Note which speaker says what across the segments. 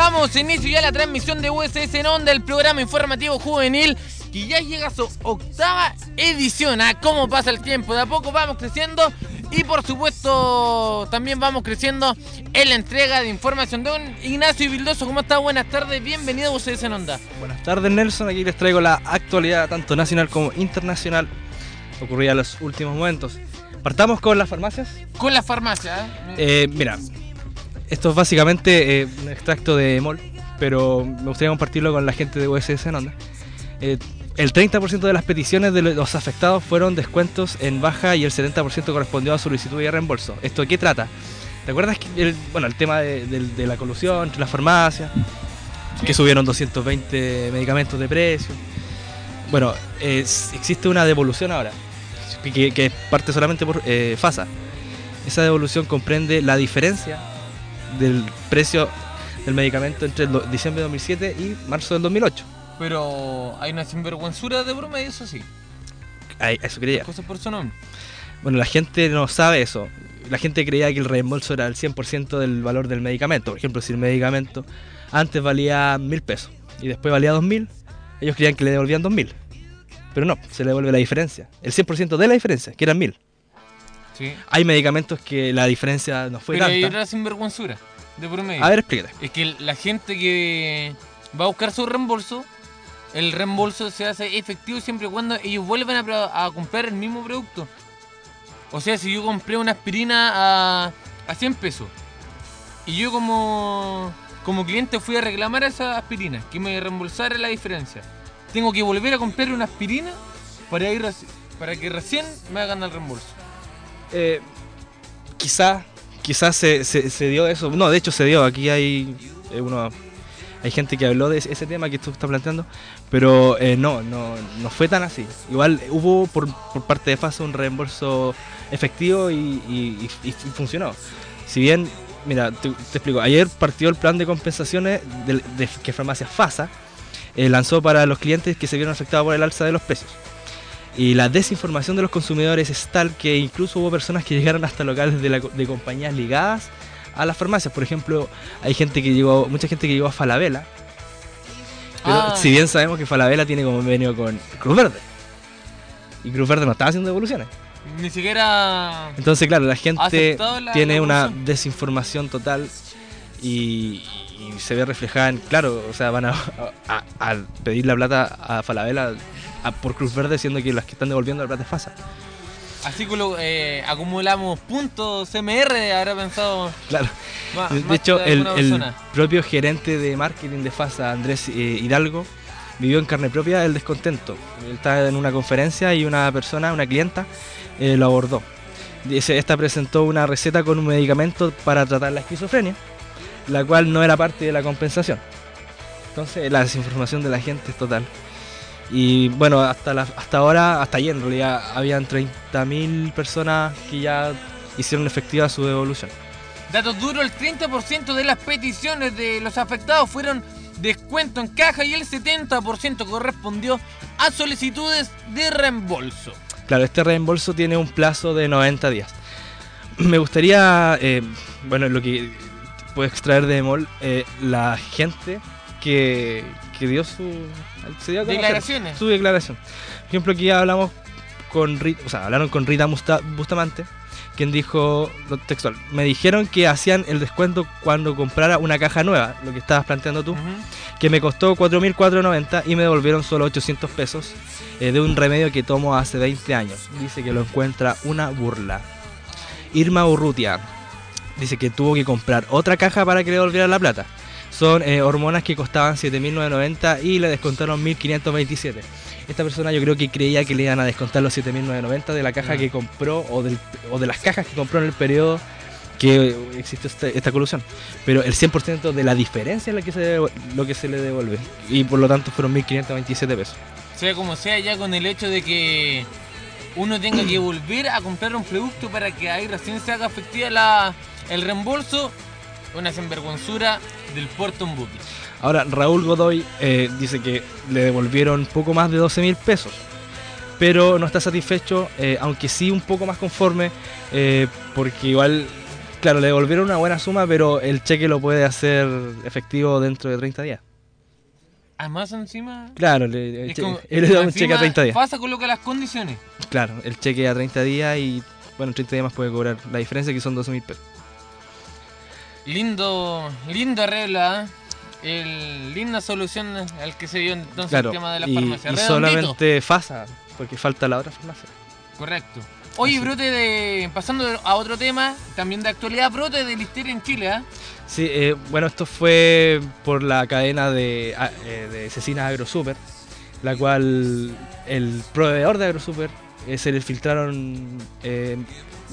Speaker 1: Damos inicio ya a la transmisión de USS en Onda, el programa informativo juvenil, que ya llega a su octava edición. ¿A cómo pasa el tiempo? De a poco vamos creciendo y por supuesto también vamos creciendo en la entrega de información. Don Ignacio Bildoso, ¿cómo está? Buenas tardes, bienvenido a USS en Onda.
Speaker 2: Buenas tardes Nelson, aquí les traigo la actualidad tanto nacional como internacional ocurrida en los últimos momentos. Partamos con las farmacias.
Speaker 1: Con las farmacias, ¿eh?
Speaker 2: Eh, mira, esto es básicamente eh, un extracto de MOL, pero me gustaría compartirlo con la gente de USS en onda. Eh, el 30% de las peticiones de los afectados fueron descuentos en baja y el 70% correspondió a solicitud y reembolso. ¿Esto de qué trata? ¿Te acuerdas que el, bueno, el tema de, de- de la colusión entre las farmacias? Que subieron 220 medicamentos de precio. Bueno, existe una devolución ahora, que, que parte solamente por eh, FASA. Esa devolución comprende la diferencia del precio del medicamento entre el diciembre de 2007 y marzo del 2008.
Speaker 1: Pero hay una sinvergüenzura de promedio, eso sí.
Speaker 2: Ay, eso creía.
Speaker 1: Cosas por su nombre.
Speaker 2: Bueno, la gente no sabe eso. La gente creía que el reembolso era el 100% del valor del medicamento. Por ejemplo, si el medicamento antes valía mil pesos y después valía dos mil, ellos creían que le devolvían dos mil. Pero no, se le devuelve la diferencia. El 100% de la diferencia, que eran mil.
Speaker 1: Sí.
Speaker 2: Hay medicamentos que la diferencia no fue
Speaker 1: Pero hay
Speaker 2: tanta.
Speaker 1: otra sinvergüenzura de promedio.
Speaker 2: A ver, explícate.
Speaker 1: Es que la gente que va a buscar su reembolso, el reembolso se hace efectivo siempre y cuando ellos vuelvan a, comprar el mismo producto. O sea, si yo compré una aspirina a, a 100 pesos y yo como, como cliente fui a reclamar esa aspirina, que me reembolsara la diferencia, tengo que volver a comprar una aspirina para, ir para que recién me hagan el reembolso.
Speaker 2: Eh, quizá, quizás se, se- se dio eso. No, de hecho se dio. Aquí hay eh, uno, hay gente que habló de ese tema que tú estás planteando, pero eh, no, no, no fue tan así. Igual hubo por, parte de FASA un reembolso efectivo y, funcionó. Si bien, mira, te, explico. Ayer partió el plan de compensaciones del- de, que Farmacia FASA eh, lanzó para los clientes que se vieron afectados por el alza de los precios. Y la desinformación de los consumidores es tal que incluso hubo personas que llegaron hasta locales de, la- de compañías ligadas a las farmacias. Por ejemplo, hay gente que llegó, mucha gente que llegó a Falabella. Pero
Speaker 1: Ah.
Speaker 2: si bien sabemos que Falabella tiene convenio con Cruz Verde. Y Cruz Verde no estaba haciendo devoluciones.
Speaker 1: Ni siquiera...
Speaker 2: Entonces, claro, la gente
Speaker 1: la-
Speaker 2: tiene
Speaker 1: la
Speaker 2: una desinformación total y, y se ve reflejada en, claro, o sea, van a, a- a pedir la plata a Falabella a- por Cruz Verde, siendo que las que están devolviendo la plata es FASA.
Speaker 1: Así que eh, acumulamos puntos CMR, habrá pensado.
Speaker 2: Claro. De
Speaker 1: más
Speaker 2: hecho, el, propio gerente de marketing de FASA, Andrés eh, Hidalgo, vivió en carne propia el descontento. Él estaba en una conferencia y una persona, una clienta, eh, lo abordó. Esta presentó una receta con un medicamento para tratar la esquizofrenia, la cual no era parte de la compensación. Entonces, la desinformación de la gente es total. Y bueno, hasta, la- hasta ahora, hasta ayer en realidad, habían 30.000 personas que ya hicieron efectiva su devolución.
Speaker 1: Datos duros, el 30% de las peticiones de los afectados fueron descuento en caja y el 70% correspondió a solicitudes de reembolso.
Speaker 2: Claro, este reembolso tiene un plazo de 90 días. Me gustaría, eh, bueno, lo que puedo extraer de MOL, eh, la gente que, que dio su... se dio a conocer
Speaker 1: Declaraciones.
Speaker 2: Su declaración. Por ejemplo, aquí hablamos con Rita, o sea, hablaron con Rita Musta- Bustamante, quien dijo lo textual, me dijeron que hacían el descuento cuando comprara una caja nueva, lo que estabas planteando tú,
Speaker 1: Ujú.
Speaker 2: que me costó 4.490 y me devolvieron solo 800 pesos eh, de un remedio que tomo hace 20 años. Dice que lo encuentra una burla. Irma Urrutia dice que tuvo que comprar otra caja para que le devolvieran la plata. Son eh, hormonas que costaban 7.990 y le descontaron 1.527. Esta persona yo creo que creía que le iban a descontar los 7.990 de la caja que compró o, del- o de las cajas que compró en el periodo que existió este- esta colusión. Pero el 100% de la diferencia es que se lo que se le devuelve. Y por lo tanto fueron 1.527 pesos.
Speaker 1: Sea como sea, ya con el hecho de que uno tenga que volver a comprar un producto para que ahí recién se haga efectiva la, el reembolso, una sinvergüenzura del Puerto Mbupi.
Speaker 2: Ahora, Raúl Godoy eh, dice que le devolvieron poco más de 12 mil pesos. Pero no está satisfecho, eh, aunque sí un poco más conforme, eh, porque igual Claro, le devolvieron una buena suma, pero el cheque lo puede hacer efectivo dentro de 30 días.
Speaker 1: Además, encima.
Speaker 2: Claro, le,
Speaker 1: como-
Speaker 2: él le da un cheque a 30 días.
Speaker 1: Pasa, coloca las condiciones.
Speaker 2: Claro, el cheque a 30 días y bueno, en 30 días más puede cobrar la diferencia que son 12 mil pesos.
Speaker 1: Lindo, lindo arreglo, ¿ah? El, linda solución al que se dio entonces
Speaker 2: Claro,
Speaker 1: el tema de la
Speaker 2: y,
Speaker 1: farmacia.
Speaker 2: y solamente FASA, porque falta la otra farmacia.
Speaker 1: Correcto. Oye,
Speaker 2: Así.
Speaker 1: brote de. Pasando a otro tema, también de actualidad, brote de listeria en Chile, ¿ah?
Speaker 2: Sí, eh, bueno, esto fue por la cadena de, eh, de Cecinas AgroSuper, la cual el proveedor de AgroSuper eh, se le filtraron eh,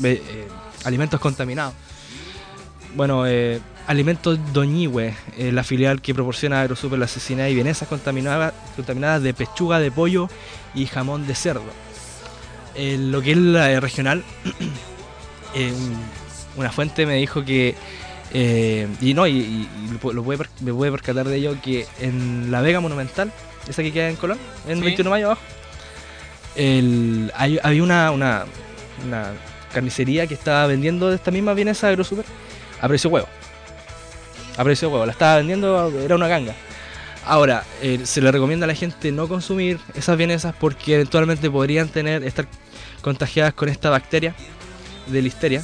Speaker 2: eh, alimentos contaminados. Bueno, eh, Alimentos Doñihue, eh, la filial que proporciona a AgroSuper las cecinadas y vienesas contaminadas, contaminadas de pechuga de pollo y jamón de cerdo. Eh, lo que es la regional, un- una fuente me dijo que y no, y, y- lo pu- lo pude per- me pude percatar de ello que en la Vega Monumental, esa que queda en Colón, en
Speaker 1: Sí.
Speaker 2: 21 de mayo abajo, el, hay, había una, una, una carnicería que estaba vendiendo esta misma vienesa AgroSuper a precio huevo. A precio huevo, la estaba vendiendo, era una ganga. Ahora, eh, se le recomienda a la gente no consumir esas vienesas porque eventualmente podrían tener, estar contagiadas con esta bacteria de listeria.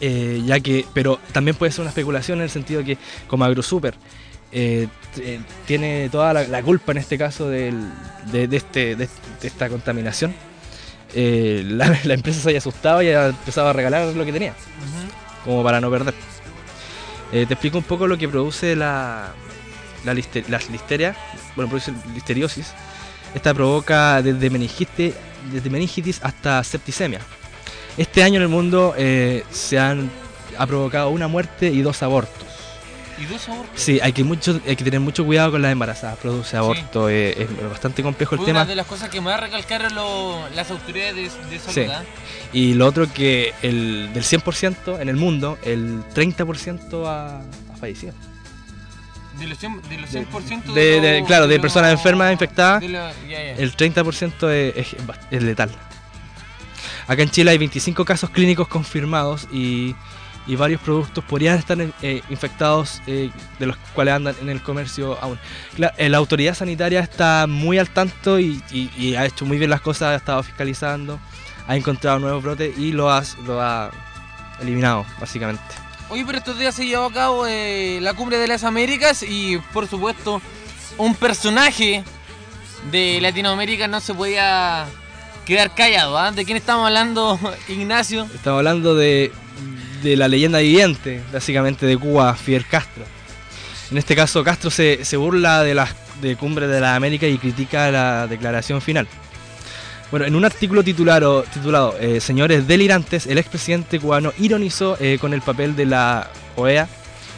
Speaker 2: Eh, ya que, pero también puede ser una especulación en el sentido que como AgroSuper eh, eh, tiene toda la, culpa en este caso del- de, de este, de, esta contaminación, eh, la, empresa se haya asustado y haya empezado a regalar lo que tenía, como para no perder. Eh, te explico un poco lo que produce la, la, liste- las listerias, bueno, produce listeriosis. Esta provoca desde meningitis, desde meningitis hasta septicemia. Este año en el mundo eh, se han ha provocado una muerte y dos abortos.
Speaker 1: Y dos abortos.
Speaker 2: Sí, hay que mucho, hay que tener mucho cuidado con las embarazadas. Produce aborto, eh, es bastante complejo el
Speaker 1: Fue
Speaker 2: tema.
Speaker 1: una de las cosas que más recalcaron lo- las autoridades de, de salud,
Speaker 2: Sí. Y lo otro que el del 100% en el mundo, el 30% ha, ha fallecido.
Speaker 1: De los 100%, de, los
Speaker 2: De-
Speaker 1: 100%
Speaker 2: de- de-
Speaker 1: los-
Speaker 2: claro, de personas enfermas, infectadas. El 30% es, es letal. Acá en Chile hay 25 casos clínicos confirmados y, y varios productos podrían estar eh, infectados eh, de los cuales andan en el comercio aún. Eh, la autoridad sanitaria está muy al tanto y, y- y ha hecho muy bien las cosas, ha estado fiscalizando, ha encontrado nuevos brotes y lo ha, lo ha eliminado, básicamente.
Speaker 1: Oye, pero estos días se llevó a cabo la cumbre de las Américas y por supuesto un personaje de Latinoamérica no se podía quedar callado. ¿ah? ¿De quién estamos hablando, Ignacio?
Speaker 2: Estamos hablando de, de la leyenda viviente, básicamente de Cuba, Fidel Castro. En este caso, Castro se, se burla de las de Cumbre de la América y critica la declaración final. Bueno, en un artículo titulado, titulado eh, Señores delirantes, el expresidente cubano ironizó eh, con el papel de la OEA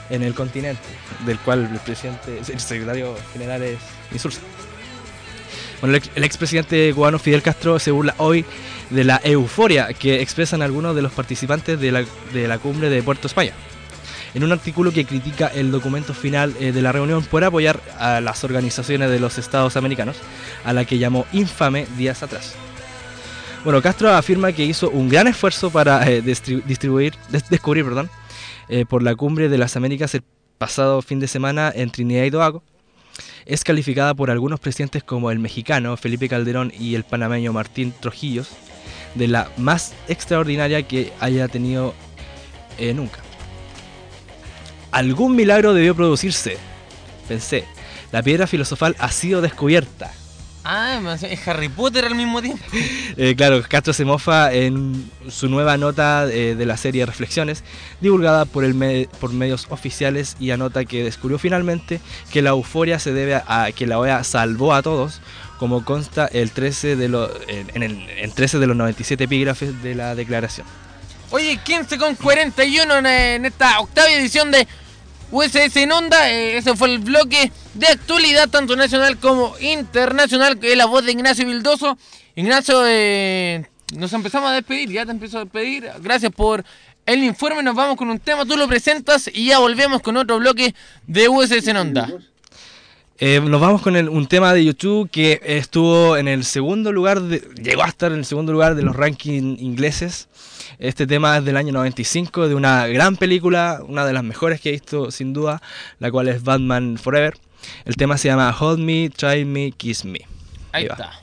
Speaker 2: en el continente, del cual el presidente, el secretario general es Insulza. Bueno, el expresidente cubano Fidel Castro se burla hoy de la euforia que expresan algunos de los participantes de la, de la cumbre de Puerto España. En un artículo que critica el documento final eh, de la reunión por apoyar a las organizaciones de los Estados americanos, a la que llamó infame días atrás. Bueno, Castro afirma que hizo un gran esfuerzo para eh, distri- distribuir, des- descubrir perdón, eh, por la cumbre de las Américas el pasado fin de semana en Trinidad y Tobago. Es calificada por algunos presidentes como el mexicano Felipe Calderón y el panameño Martín Trujillos de la más extraordinaria que haya tenido eh, nunca. Algún milagro debió producirse, pensé. La piedra filosofal ha sido descubierta.
Speaker 1: Ah, es Harry Potter al mismo tiempo.
Speaker 2: Eh, claro, Castro se mofa en su nueva nota eh, de la serie Reflexiones, divulgada por, el me- por medios oficiales y anota que descubrió finalmente que la euforia se debe a, a que la OEA salvó a todos, como consta el 13 de lo- en, el, en 13 de los 97 epígrafes de la declaración.
Speaker 1: Oye, 15 con 41 en, en esta octava edición de USS en Onda. Eh, ese fue el bloque de actualidad, tanto nacional como internacional, es la voz de Ignacio Vildoso. Ignacio, eh, nos empezamos a despedir, ya te empiezo a despedir. Gracias por el informe, nos vamos con un tema, tú lo presentas y ya volvemos con otro bloque de USS en Onda.
Speaker 2: Eh, nos vamos con el- un tema de YouTube que estuvo en el segundo lugar, de- llegó a estar en el segundo lugar de los rankings ingleses. Este tema es del año 95, de una gran película, una de las mejores que he visto sin duda, la cual es Batman Forever. El tema se llama Hold Me, Try Me, Kiss Me.
Speaker 3: Ahí
Speaker 2: Ahí va.
Speaker 3: está.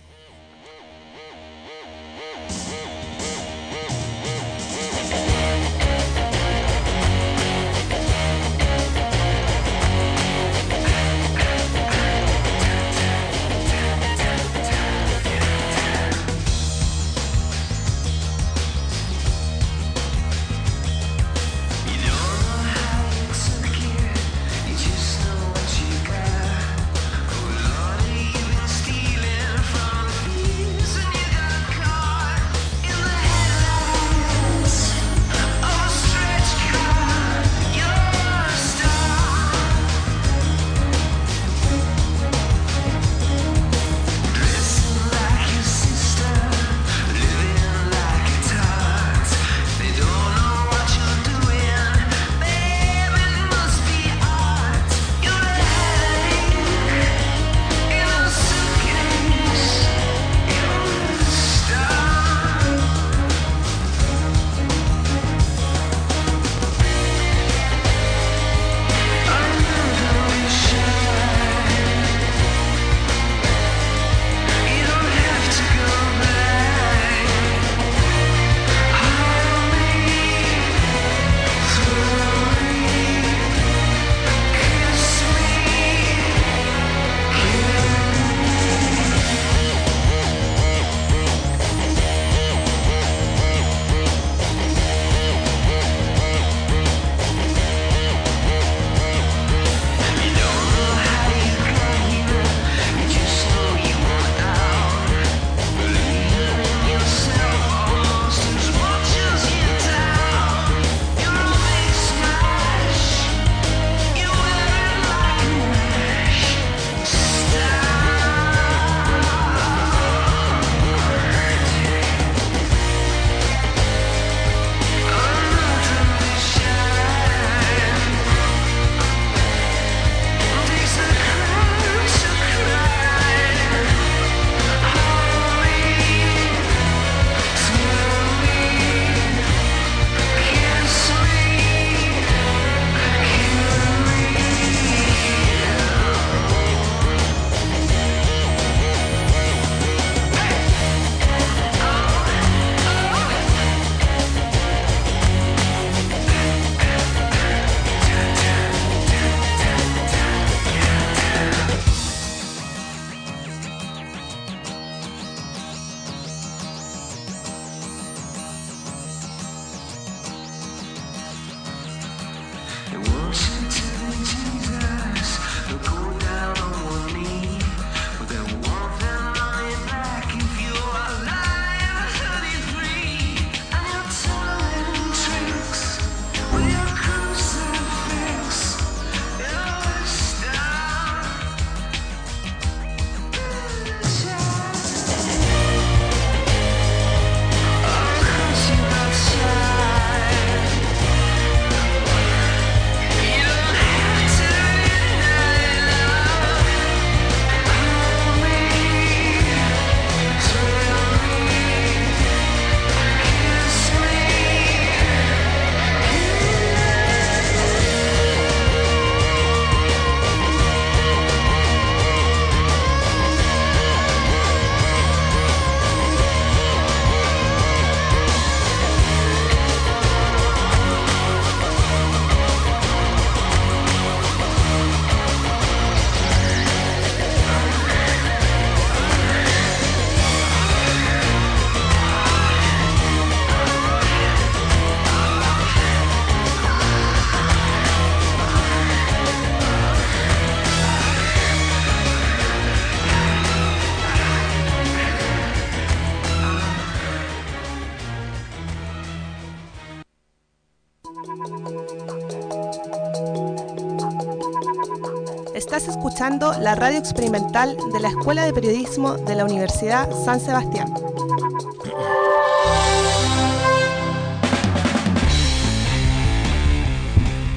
Speaker 4: Escuchando la radio experimental de la Escuela de Periodismo de la Universidad San Sebastián.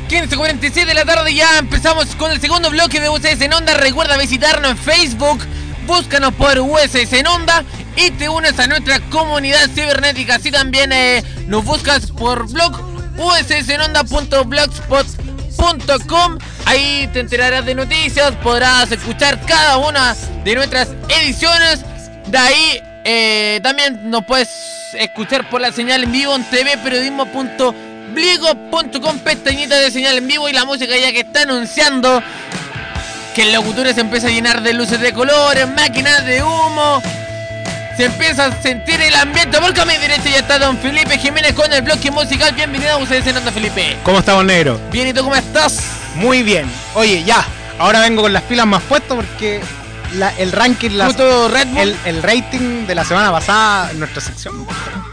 Speaker 1: 15.47 de la tarde ya empezamos con el segundo bloque de USS en Onda. Recuerda visitarnos en Facebook, búscanos por USS en Onda y te unes a nuestra comunidad cibernética. Así también eh, nos buscas por blog ussnonda.blogspot.com. Ahí te enterarás de noticias, podrás escuchar cada una de nuestras ediciones. De ahí eh, también nos puedes escuchar por la señal en vivo en tvperiodismo.bligo.com, pestañita de señal en vivo y la música ya que está anunciando que el locutor se empieza a llenar de luces de colores, máquinas de humo. Se empieza a sentir el ambiente. Porque a mi derecha ya está Don Felipe Jiménez con el bloque musical. Bienvenido a ustedes en Onda Felipe.
Speaker 5: ¿Cómo estamos, negro?
Speaker 1: Bien, ¿y tú cómo estás?
Speaker 5: Muy bien. Oye, ya. Ahora vengo con las pilas más puestas porque la- el ranking, el, el rating de la semana pasada en nuestra sección un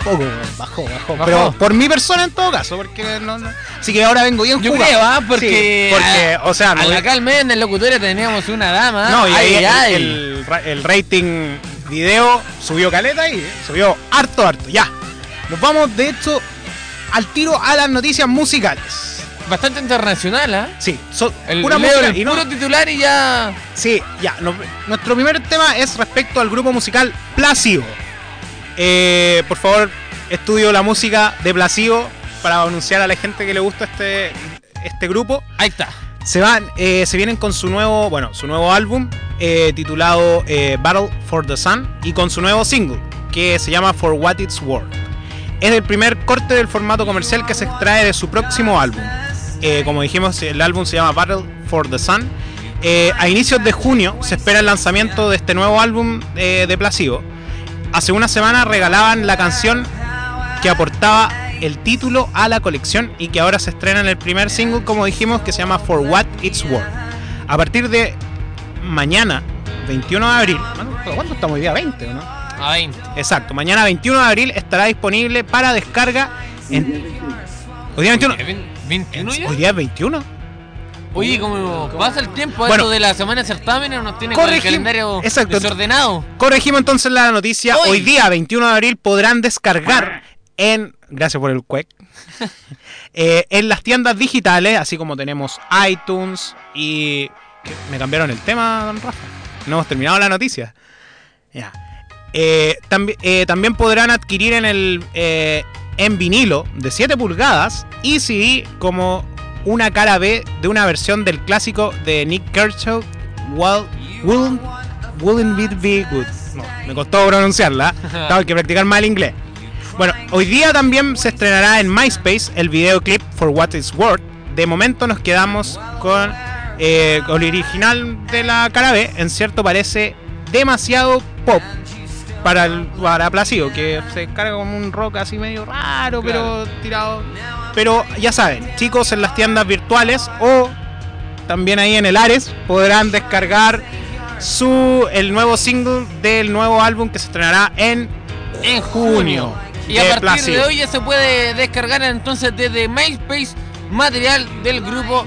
Speaker 5: poco bajó, bajó.
Speaker 1: Bajó.
Speaker 5: Pero por mi persona en todo caso, porque no, no- Así que ahora vengo bien
Speaker 1: Yo
Speaker 5: jugado.
Speaker 1: creo, ¿ah? Porque,
Speaker 5: Sí, porque, o sea,
Speaker 1: a
Speaker 5: no,
Speaker 1: la Calmen en locutorio teníamos una dama.
Speaker 5: no, y ahí
Speaker 1: ay,
Speaker 5: el,
Speaker 1: ay.
Speaker 5: el el rating video subió caleta y subió harto, harto. Ya. Nos vamos, de hecho, al tiro a las noticias musicales.
Speaker 1: Bastante internacional, ¿ah?
Speaker 5: Sí, so-
Speaker 1: El,
Speaker 5: pura
Speaker 1: leo
Speaker 5: música
Speaker 1: el
Speaker 5: y no-
Speaker 1: puro titular y ya.
Speaker 5: Sí, ya. no- nuestro primer tema es respecto al grupo musical Placebo. Eh, por favor, estudio la música de Placebo para anunciar a la gente que le gusta este, este grupo.
Speaker 1: Ahí está.
Speaker 5: Se van, eh, se vienen con su nuevo, bueno, su nuevo álbum eh, titulado eh, Battle for the Sun y con su nuevo single que se llama For What It's Worth. Es el primer corte del formato comercial que se extrae de su próximo álbum. Eh, como dijimos, el álbum se llama Battle for the Sun. Eh, a inicios de junio se espera el lanzamiento de este nuevo álbum eh, de Placebo. Hace una semana regalaban la canción que aportaba el título a la colección y que ahora se estrena en el primer single, como dijimos, que se llama For What It's Worth. A partir de mañana, 21 de abril, ¿cuándo estamos hoy día? 20, ¿o ¿no?
Speaker 1: A 20.
Speaker 5: Exacto, mañana 21 de abril estará disponible para descarga en... ¿Hoy día 21?
Speaker 1: ¿21 ya?
Speaker 5: ¿Hoy día es 21?
Speaker 1: Oye, como pasa el tiempo,
Speaker 5: Bueno.
Speaker 1: esto de la semana de certámenes nos tiene con el calendario
Speaker 5: Exacto.
Speaker 1: desordenado.
Speaker 5: Corregimos entonces la noticia.
Speaker 1: Hoy.
Speaker 5: Hoy día, 21 de abril, podrán descargar en. Gracias por el cuec. eh, en las tiendas digitales, así como tenemos iTunes y. ¿qué? Me cambiaron el tema, don Rafa. No hemos terminado la noticia. Ya. Eh, tambi- eh, también podrán adquirir en el eh, en vinilo de 7 pulgadas y CD como una cara B de una versión del clásico de Nick Kershaw, Well, Wouldn't, Wouldn't It Be Good. No, me costó pronunciarla, tengo que practicar mal inglés. Bueno, hoy día también se estrenará en MySpace el videoclip For What It's Worth. De momento nos quedamos con, eh, con el original de la cara B. En cierto parece demasiado pop para el para Placido, que se carga como un rock así medio raro, pero tirado. Pero ya saben, chicos en las tiendas virtuales o también ahí en el Ares podrán descargar su el nuevo single del nuevo álbum que se estrenará en
Speaker 1: En junio. Y a partir de hoy ya se puede descargar entonces desde MySpace material del grupo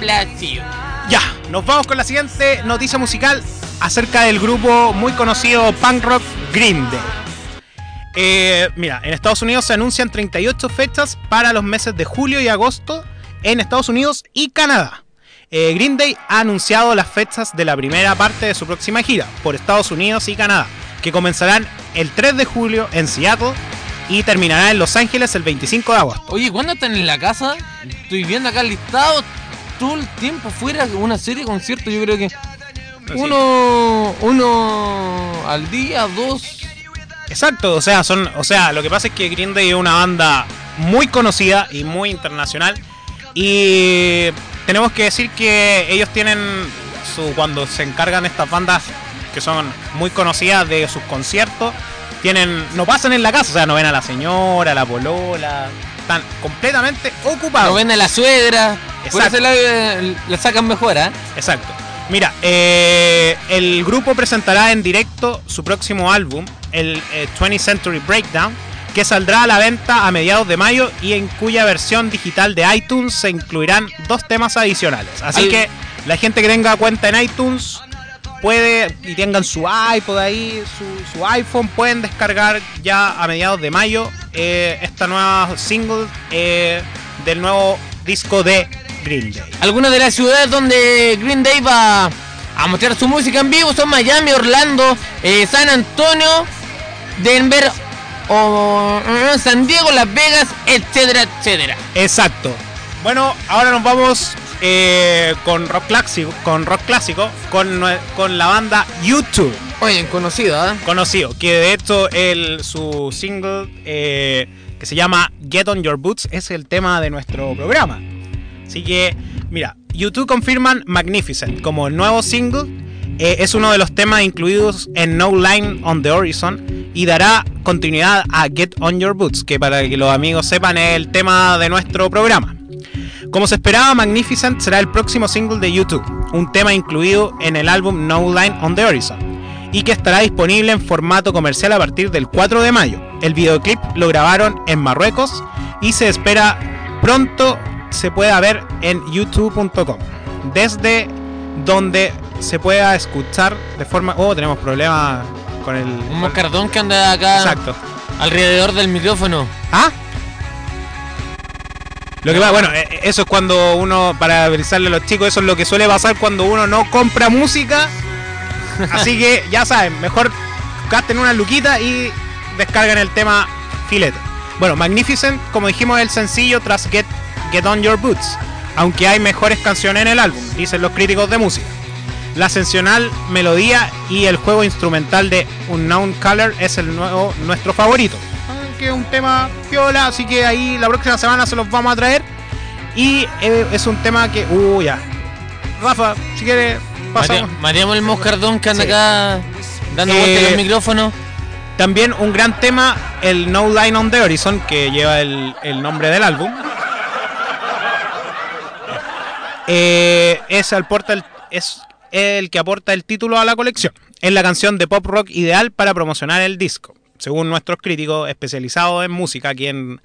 Speaker 1: Placebo.
Speaker 5: Ya, nos vamos con la siguiente noticia musical acerca del grupo muy conocido punk rock Green Day. Eh, mira, en Estados Unidos se anuncian 38 fechas para los meses de julio y agosto en Estados Unidos y Canadá. Eh, Green Day ha anunciado las fechas de la primera parte de su próxima gira por Estados Unidos y Canadá, que comenzarán el 3 de julio en Seattle y terminará en Los Ángeles el 25 de agosto.
Speaker 1: Oye, ¿cuándo están en la casa? Estoy viendo acá el listado todo el tiempo fuera una serie de conciertos. Yo creo que uno, uno al día, dos.
Speaker 5: Exacto, o sea, son, o sea, lo que pasa es que Green Day es una banda muy conocida y muy internacional y tenemos que decir que ellos tienen su cuando se encargan estas bandas que son muy conocidas de sus conciertos, tienen no pasan en la casa, o sea, no ven a la señora, a la polola, están completamente ocupados.
Speaker 1: No ven a la suegra. Por
Speaker 5: Exacto.
Speaker 1: ese lado eh, la sacan mejor, ¿ah?
Speaker 5: Exacto. Mira, eh, el grupo presentará en directo su próximo álbum, el eh, 20th Century Breakdown, que saldrá a la venta a mediados de mayo y en cuya versión digital de iTunes se incluirán dos temas adicionales. Así que la gente que tenga cuenta en iTunes puede y tengan su iPod ahí, su, su iPhone, pueden descargar ya a mediados de mayo eh, esta nueva single eh, del nuevo disco de Green Day.
Speaker 1: Algunas de las ciudades donde Green Day va a mostrar su música en vivo son Miami, Orlando, eh, San Antonio, Denver, o, eh, San Diego, Las Vegas, etcétera, etcétera.
Speaker 5: Exacto. Bueno, ahora nos vamos eh, con rock clásico, con rock clásico, con, con la banda YouTube.
Speaker 1: Oye, conocido, ¿eh?
Speaker 5: conocido, que de hecho el, su single eh, que se llama Get On Your Boots es el tema de nuestro programa. Así que, mira, YouTube confirman Magnificent como el nuevo single. eh, es uno de los temas incluidos en No Line on the Horizon y dará continuidad a Get On Your Boots, que para que los amigos sepan es el tema de nuestro programa. Como se esperaba, Magnificent será el próximo single de YouTube, un tema incluido en el álbum No Line on the Horizon, y que estará disponible en formato comercial a partir del 4 de mayo. El videoclip lo grabaron en Marruecos y se espera pronto se pueda ver en youtube.com, desde donde se pueda escuchar de forma... Oh, tenemos problemas con el...
Speaker 1: Un moscardón que anda acá
Speaker 5: Exacto.
Speaker 1: alrededor del micrófono.
Speaker 5: ¿Ah? Lo que va, bueno, eh, eso es cuando uno, para avisarle a los chicos, eso es lo que suele pasar cuando uno no compra música. Así que ya saben, mejor gasten una luquita y descarguen el tema filete. Bueno, Magnificent, como dijimos, es el sencillo tras Get, Get On Your Boots, aunque hay mejores canciones en el álbum, dicen los críticos de música. La sensacional melodía y el juego instrumental de Unknown Color es el nuevo, nuestro favorito. Que es un tema piola, así que ahí la próxima semana se los vamos a traer. Y eh, es un tema que. Uh, ya. Rafa, si quieres, pasamos.
Speaker 1: Mateamos el moscardón que anda
Speaker 5: Sí.
Speaker 1: acá dando
Speaker 5: Eh,
Speaker 1: vueltas en los micrófonos.
Speaker 5: También un gran tema, el No Line on the Horizon, que lleva el, el nombre del álbum. Eh, es, el el- es el que aporta el título a la colección. Es la canción de pop rock ideal para promocionar el disco, según nuestros críticos especializados en música aquí en,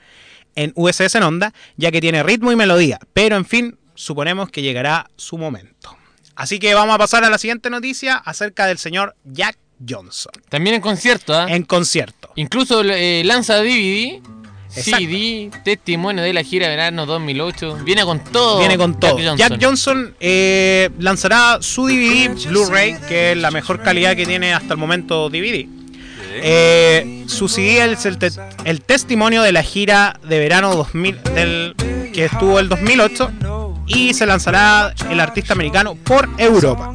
Speaker 5: en USS en Onda, ya que tiene ritmo y melodía. Pero en fin, suponemos que llegará su momento. Así que vamos a pasar a la siguiente noticia acerca del señor Jack Johnson
Speaker 1: También en concierto, ¿ah?
Speaker 5: en concierto.
Speaker 1: Incluso eh, lanza DVD,
Speaker 5: Exacto.
Speaker 1: CD, testimonio de la gira verano 2008. Viene con todo.
Speaker 5: Viene con todo.
Speaker 1: Johnson.
Speaker 5: Jack Johnson eh, lanzará su DVD Blu-ray, que es la mejor calidad que tiene hasta el momento DVD. Eh, su CD es el, te- el testimonio de la gira de verano 2000 del, que estuvo el 2008 y se lanzará el artista americano por Europa.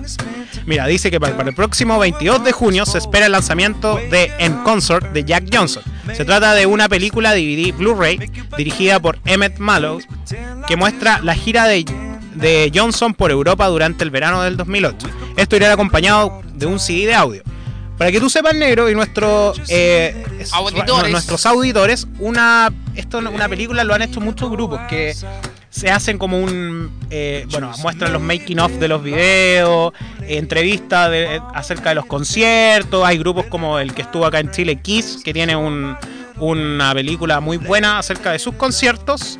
Speaker 5: Mira, dice que para, para el próximo 22 de junio se espera el lanzamiento de En Concert de Jack Johnson. Se trata de una película DVD Blu-ray dirigida por Emmett Mallow que muestra la gira de, de Johnson por Europa durante el verano del 2008. Esto irá acompañado de un CD de audio. Para que tú sepas, negro, y nuestros eh,
Speaker 1: Auditores.
Speaker 5: nuestros auditores, una, esto, una película lo han hecho muchos grupos que se hacen como un. eh, bueno, muestran los making of de los videos, entrevistas de- acerca de los conciertos. Hay grupos como el que estuvo acá en Chile, Kiss, que tiene un- una película muy buena acerca de sus conciertos.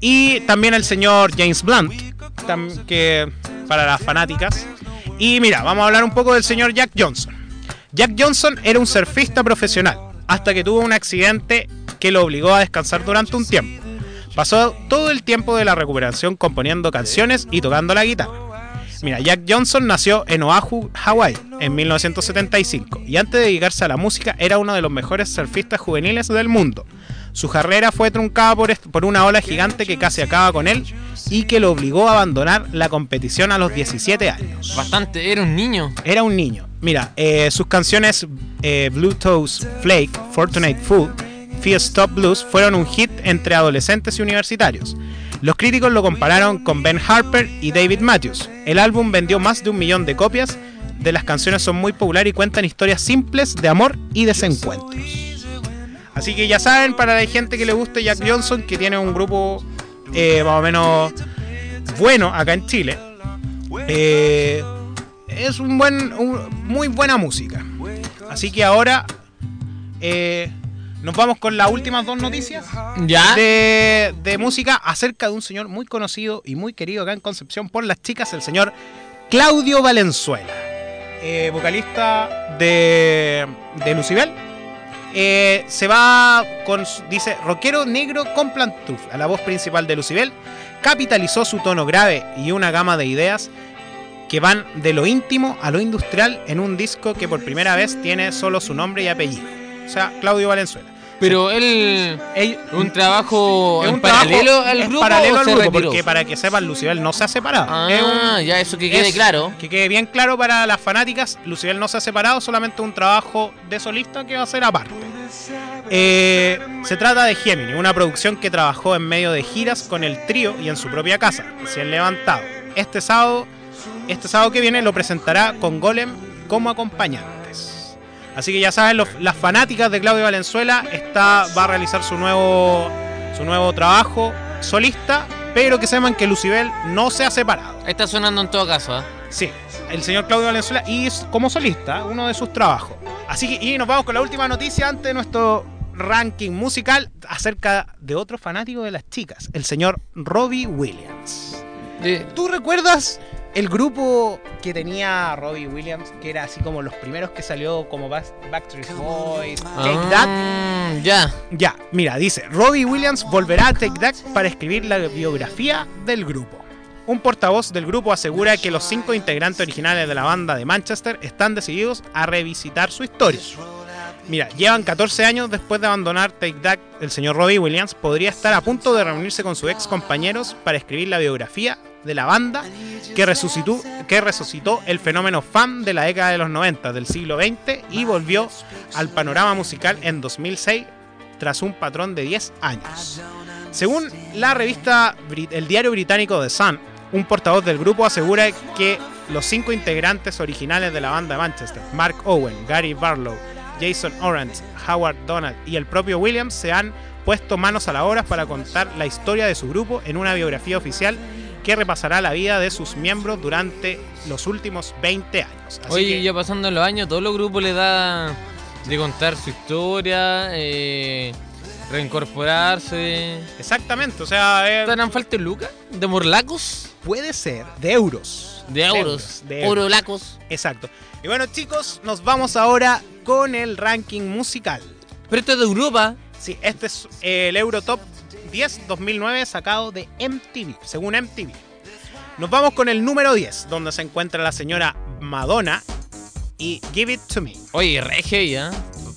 Speaker 5: Y también el señor James Blunt, que para las fanáticas. Y mira, vamos a hablar un poco del señor Jack Johnson. Jack Johnson era un surfista profesional, hasta que tuvo un accidente que lo obligó a descansar durante un tiempo. Pasó todo el tiempo de la recuperación componiendo canciones y tocando la guitarra. Mira, Jack Johnson nació en Oahu, Hawái, en 1975, y antes de dedicarse a la música era uno de los mejores surfistas juveniles del mundo. Su carrera fue truncada por, por una ola gigante que casi acaba con él y que lo obligó a abandonar la competición a los 17 años.
Speaker 1: Bastante, era un niño.
Speaker 5: Era un niño. Mira, eh, sus canciones eh, Blue Toes Flake, Fortunate Fool, Fear Stop Blues fueron un hit entre adolescentes y universitarios. Los críticos lo compararon con Ben Harper y David Matthews. El álbum vendió más de un millón de copias. De las canciones son muy populares y cuentan historias simples de amor y desencuentros. Así que ya saben, para la gente que le guste Jack Johnson, que tiene un grupo eh, más o menos bueno acá en Chile, eh, es un buen, un- muy buena música. Así que ahora eh, nos vamos con las últimas dos noticias
Speaker 1: ¿Ya?
Speaker 5: de, de música acerca de un señor muy conocido y muy querido acá en Concepción por las chicas, el señor Claudio Valenzuela, eh, vocalista de, de Lucibel. Eh, se va con, dice, rockero negro con plantuf. A la voz principal de Lucibel capitalizó su tono grave y una gama de ideas que van de lo íntimo a lo industrial en un disco que por primera vez tiene solo su nombre y apellido. O sea, Claudio Valenzuela.
Speaker 1: Pero él. ¿Un trabajo
Speaker 5: es
Speaker 1: en
Speaker 5: un
Speaker 1: paralelo
Speaker 5: trabajo-
Speaker 1: al grupo
Speaker 5: paralelo al grupo, porque para que sepan, Lucibel no se ha separado. Es un-
Speaker 1: Ah, ya, eso que quede
Speaker 5: es-
Speaker 1: claro.
Speaker 5: Que quede bien claro para las fanáticas, Lucibel no se ha separado, solamente un trabajo de solista que va a ser aparte. Eh, se trata de Gemini, una producción que trabajó en medio de giras con el trío y en su propia casa, recién levantado. Este sábado, este sábado que viene lo presentará con Golem como acompañantes. Así que ya saben, los- las fanáticas de Claudio Valenzuela está, va a realizar su nuevo, su nuevo trabajo solista, pero que sepan que Lucibel no se ha separado.
Speaker 1: Está sonando en todo caso, ¿ah?
Speaker 5: Sí, el señor Claudio Valenzuela y es como solista, uno de sus trabajos. Así que, y nos vamos con la última noticia antes de nuestro ranking musical acerca de otro fanático de las chicas, el señor Robbie Williams. ¿Tú recuerdas el grupo que tenía Robbie Williams, que era así como los primeros que salió como Back- Backstreet Boys, Take That?
Speaker 1: Ah, Ya.
Speaker 5: Ya, mira, dice, Robbie Williams volverá a Take That para escribir la biografía del grupo. Un portavoz del grupo asegura que los cinco integrantes originales de la banda de Manchester están decididos a revisitar su historia. Mira, llevan 14 años después de abandonar Take That, el señor Robbie Williams podría estar a punto de reunirse con sus ex compañeros para escribir la biografía de la banda que resucitó, que resucitó el fenómeno fan de la década de los 90 del siglo XX y volvió al panorama musical en 2006 tras un patrón de 10 años. Según la revista, el diario británico The Sun, un portavoz del grupo asegura que los cinco integrantes originales de la banda de Manchester, Mark Owen, Gary Barlow, Jason Orange, Howard Donald y el propio Williams se han puesto manos a la obra para contar la historia de su grupo en una biografía oficial que repasará la vida de sus miembros durante los últimos 20 años. Así
Speaker 1: Oye,
Speaker 5: que-
Speaker 1: ya pasando los años, todos los grupos le da de contar su historia, eh, reincorporarse.
Speaker 5: Exactamente, o sea, eh,
Speaker 1: ¿Estarán falta de lucas? ¿De morlacos?
Speaker 5: puede ser de euros.
Speaker 1: ¿De euros?
Speaker 5: De euros.
Speaker 1: ¿Orolacos?
Speaker 5: Exacto. Y bueno, chicos, nos vamos ahora con el ranking musical.
Speaker 1: Pero esto es de Europa.
Speaker 5: Sí, este es el Eurotop 10 2009 sacado de MTV, según MTV. Nos vamos con el número 10, donde se encuentra la señora Madonna y Give It To Me.
Speaker 1: Oye, regio ya.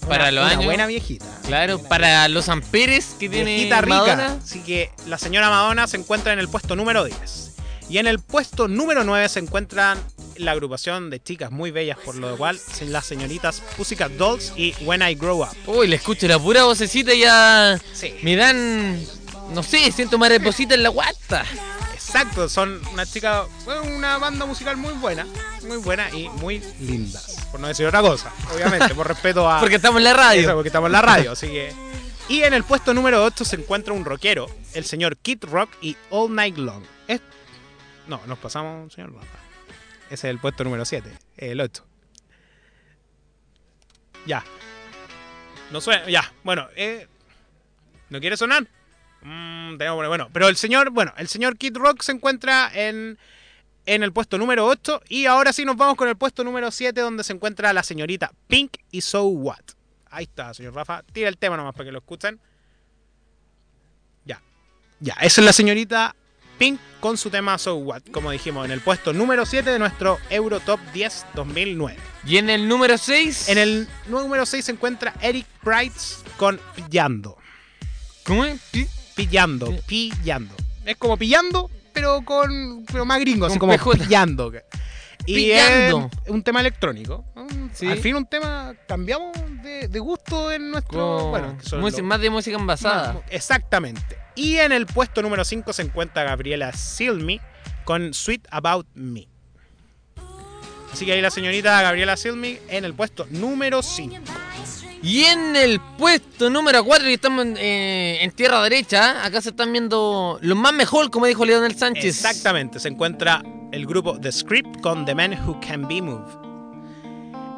Speaker 1: Para
Speaker 5: Una-
Speaker 1: los
Speaker 5: una
Speaker 1: años.
Speaker 5: buena viejita.
Speaker 1: Claro, para los amperes que tiene
Speaker 5: Viejita rica.
Speaker 1: Madonna.
Speaker 5: Así que la señora Madonna se encuentra en el puesto número 10. Y en el puesto número 9 se encuentran la agrupación de chicas muy bellas, por lo cual son las señoritas Pussycat Dolls y When I Grow Up.
Speaker 1: Uy, le escucho la pura vocecita y ya
Speaker 5: Sí.
Speaker 1: me dan. No sé, siento mariposita en la guata.
Speaker 5: Exacto, son una chica, una banda musical muy buena, muy buena y muy lindas, por no decir otra cosa, obviamente, por respeto a...
Speaker 1: Porque estamos en la
Speaker 5: Eso,
Speaker 1: radio.
Speaker 5: porque estamos en la radio, así que... Y en el puesto número 8 se encuentra un rockero, el señor Kid Rock y All Night Long. Es- No, nos pasamos, señor Rafa. Ese es el puesto número 7, el 8. Ya. No suena, ya, bueno, eh, ¿no quiere sonar? Mm, tenemos poner- bueno, pero el señor, bueno, el señor Kid Rock se encuentra en, en el puesto número 8 y ahora sí nos vamos con el puesto número 7 donde se encuentra la señorita Pink y So What. Ahí está, señor Rafa. Tira el tema nomás para que lo escuchen. Ya. Ya, esa es la señorita Pink con su tema So What, como dijimos, en el puesto número 7 de nuestro Eurotop 10 2009.
Speaker 1: Y en el número 6.
Speaker 5: En el número 6 se encuentra Eric Price con Pillando.
Speaker 1: ¿Cómo es? Pi-
Speaker 5: Pillando, pillando. Es como pillando, pero con pero más gringo, así como
Speaker 1: PJ.
Speaker 5: pillando. Y
Speaker 1: Pillando.
Speaker 5: es un tema electrónico.
Speaker 1: Sí.
Speaker 5: Al fin un tema cambiamos de, de gusto en nuestro
Speaker 1: Con
Speaker 5: bueno,
Speaker 1: música-
Speaker 5: los-
Speaker 1: más de música envasada.
Speaker 5: más- exactamente. Y en el puesto número 5 se encuentra Gabriela Silmi con Sweet About Me. Así que ahí la señorita Gabriela Silmi en el puesto número 5.
Speaker 1: Y en el puesto número 4, y estamos en, eh, en tierra derecha, acá se están viendo los más mejor, como dijo Leonel Sánchez.
Speaker 5: Exactamente, se encuentra el grupo The Script con The Men Who Can Be Moved.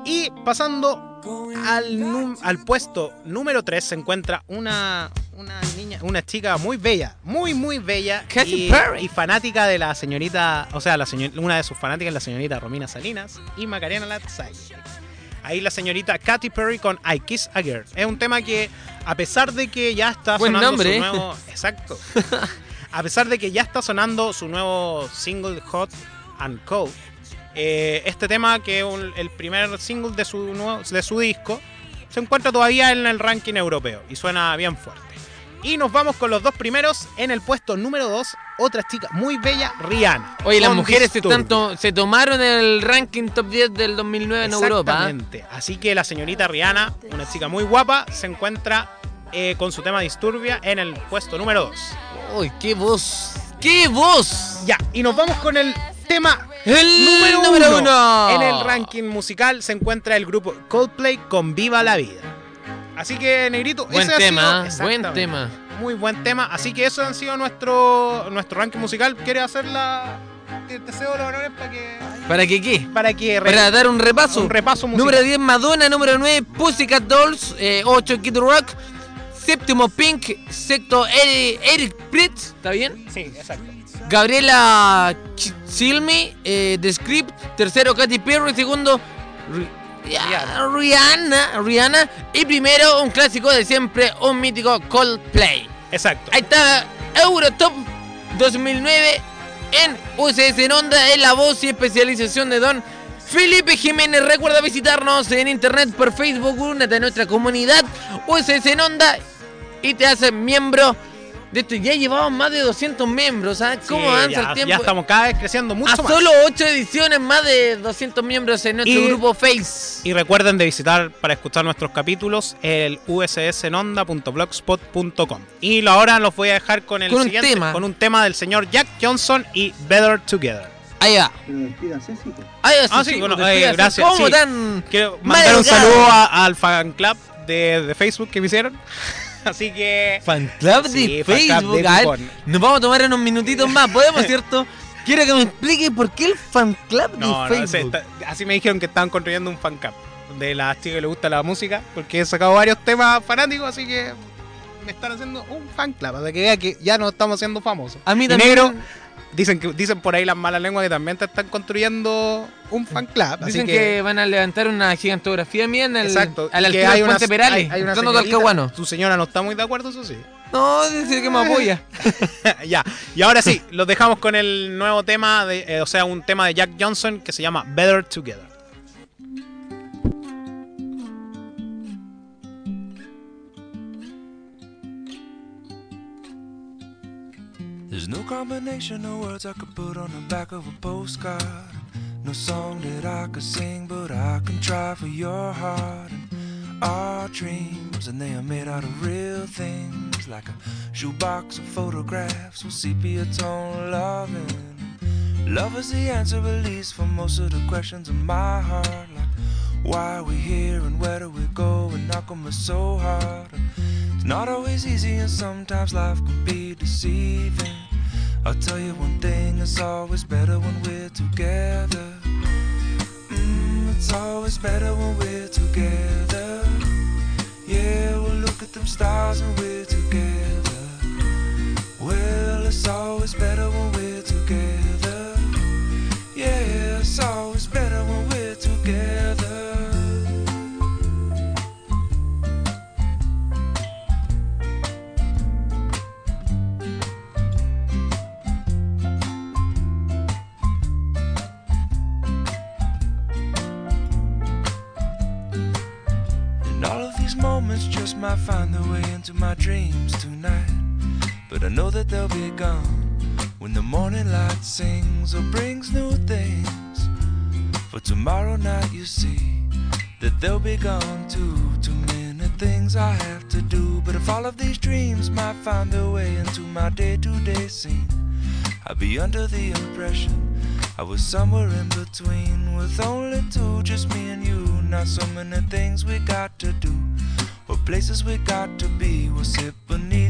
Speaker 5: Y pasando al, puesto número 3 se encuentra una, una niña, una chica muy bella, muy muy bella y, y fanática de la señorita, o sea, la señor- una de sus fanáticas la señorita Romina Salinas y Macarena Latzai. Ahí la señorita Katy Perry con I Kiss a Girl. Es un tema que, a pesar de que ya está
Speaker 1: Buen
Speaker 5: sonando
Speaker 1: nombre,
Speaker 5: su
Speaker 1: ¿eh?
Speaker 5: nuevo. Exacto. a pesar de que ya está sonando su nuevo single Hot and Cold, eh, este tema, que es un- el primer single de su, nuevo- de su disco, se encuentra todavía en el ranking europeo y suena bien fuerte. Y nos vamos con los dos primeros. En el puesto número 2, otra chica muy bella, Rihanna.
Speaker 1: Oye, las mujeres se, tanto, se tomaron el ranking top 10 del 2009 en Europa.
Speaker 5: Exactamente. Así que la señorita Rihanna, una chica muy guapa, se encuentra eh, con su tema Disturbia en el puesto número 2.
Speaker 1: Uy, qué voz. ¡Qué voz!
Speaker 5: Ya, y nos vamos con el tema
Speaker 1: El
Speaker 5: número,
Speaker 1: número
Speaker 5: uno.
Speaker 1: uno.
Speaker 5: En el ranking musical se encuentra el grupo Coldplay con Viva la Vida. Así que, Negrito,
Speaker 1: Buen
Speaker 5: ese ha
Speaker 1: tema,
Speaker 5: sido-
Speaker 1: ¿ah? buen tema.
Speaker 5: Muy buen tema. Así que eso han sido nuestro, nuestro ranking musical. ¿Quieres hacer la. Te, te cedo los honores para que.
Speaker 1: ¿Para qué qué?
Speaker 5: Para que
Speaker 1: Para dar un repaso.
Speaker 5: un repaso musical.
Speaker 1: Número 10 Madonna, número 9 Pussycat Dolls, 8 Kid Rock, séptimo Pink, sexto Eric, Eric Pritz, ¿está bien?
Speaker 5: Sí, exacto.
Speaker 1: Gabriela Ch- Chilmi, eh, The Script, tercero Katy Perry, segundo Rihanna, Rihanna y primero un clásico de siempre, un mítico Coldplay.
Speaker 5: Exacto.
Speaker 1: Ahí está Eurotop 2009 en UCS en Onda, en la voz y especialización de Don Felipe Jiménez. Recuerda visitarnos en internet por Facebook, únete a nuestra comunidad UCS en Onda y te haces miembro de esto. Ya llevamos más de 200 miembros, ¿sabes? ¿Cómo
Speaker 5: Sí,
Speaker 1: avanza
Speaker 5: ya,
Speaker 1: el tiempo?
Speaker 5: Ya estamos cada vez creciendo mucho
Speaker 1: a
Speaker 5: más.
Speaker 1: solo 8 ediciones, más de 200 miembros en nuestro
Speaker 5: Y-
Speaker 1: grupo Face.
Speaker 5: Y recuerden de visitar para escuchar nuestros capítulos el ussnonda.blogspot.com. Y lo- ahora los voy a dejar con el
Speaker 1: Con un
Speaker 5: siguiente,
Speaker 1: tema.
Speaker 5: con un tema del señor Jack Johnson y Better Together.
Speaker 1: Ahí va.
Speaker 6: Pero despídanse, sí. pues.
Speaker 1: Ahí va,
Speaker 5: Ah, sí, bueno,
Speaker 1: pues,
Speaker 5: eh, gracias,
Speaker 1: ¿Cómo
Speaker 5: sí.
Speaker 1: tan
Speaker 5: Quiero mandar un saludo a- al fan club de, de Facebook que me hicieron. Así que
Speaker 1: Fan club de
Speaker 5: Sí, fan club
Speaker 1: Facebook.
Speaker 5: de
Speaker 1: a ver, nos vamos a tomar unos minutitos más, ¿podemos, cierto? Quiero que me explique por qué el fan club de
Speaker 5: No,
Speaker 1: Facebook.
Speaker 5: está- así me dijeron que estaban construyendo un fan club de las chicas que les gusta la música, porque he sacado varios temas fanáticos, así que me están haciendo un fan club, para que vea que ya no estamos haciendo famosos.
Speaker 1: a mí también.
Speaker 5: negro, dicen que dicen por ahí las malas lenguas que también te están construyendo un fan club,
Speaker 1: Dicen
Speaker 5: así
Speaker 1: que...
Speaker 5: que,
Speaker 1: van a levantar una gigantografía mía en el,
Speaker 5: exacto,
Speaker 1: a la altura del
Speaker 5: una-
Speaker 1: Puente Perales,
Speaker 5: hay- hay una señorita-. Tu señora no está muy de acuerdo, eso sí.
Speaker 1: No, dice que me apoya.
Speaker 5: ya, y ahora sí, los dejamos con el nuevo tema, de, eh, o sea, un tema de Jack Johnson que se llama Better Together.
Speaker 7: No combination of words I could put on the back of a postcard. No song that I could sing, but I can try for your heart. And our dreams, and they are made out of real things, like a shoebox of photographs with sepia tone loving. Love is the answer, at least, for most of the questions in my heart. Like, why are we here and where do we go? And come it's so hard? And it's not always easy, and sometimes life can be deceiving. I'll tell you one thing, it's always better when we're together. Mm, it's always better when we're together. Yeah, we'll look at them stars when we're together. Well, it's always better when we're gone too. Too many things I have to do. But if all of these dreams might find their way into my day to day scene, I'd be under the impression I was somewhere in between with only two, just me and you. Not so many things we got to do or places we got to be. We'll sit beneath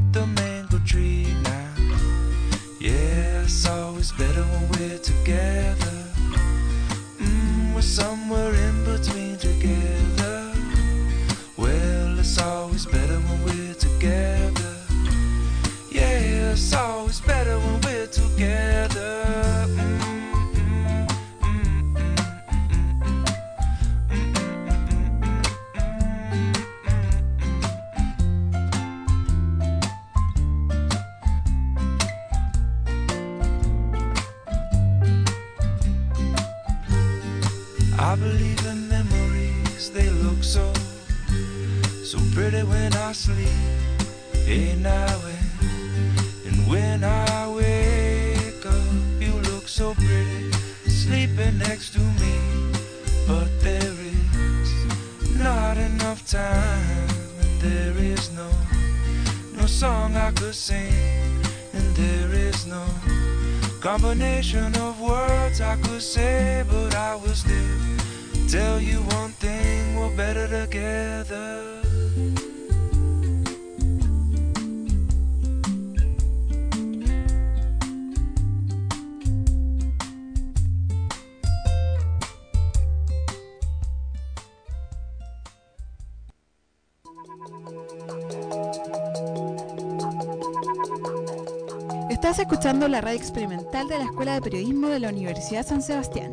Speaker 4: la radio experimental de la Escuela de Periodismo de la Universidad San Sebastián.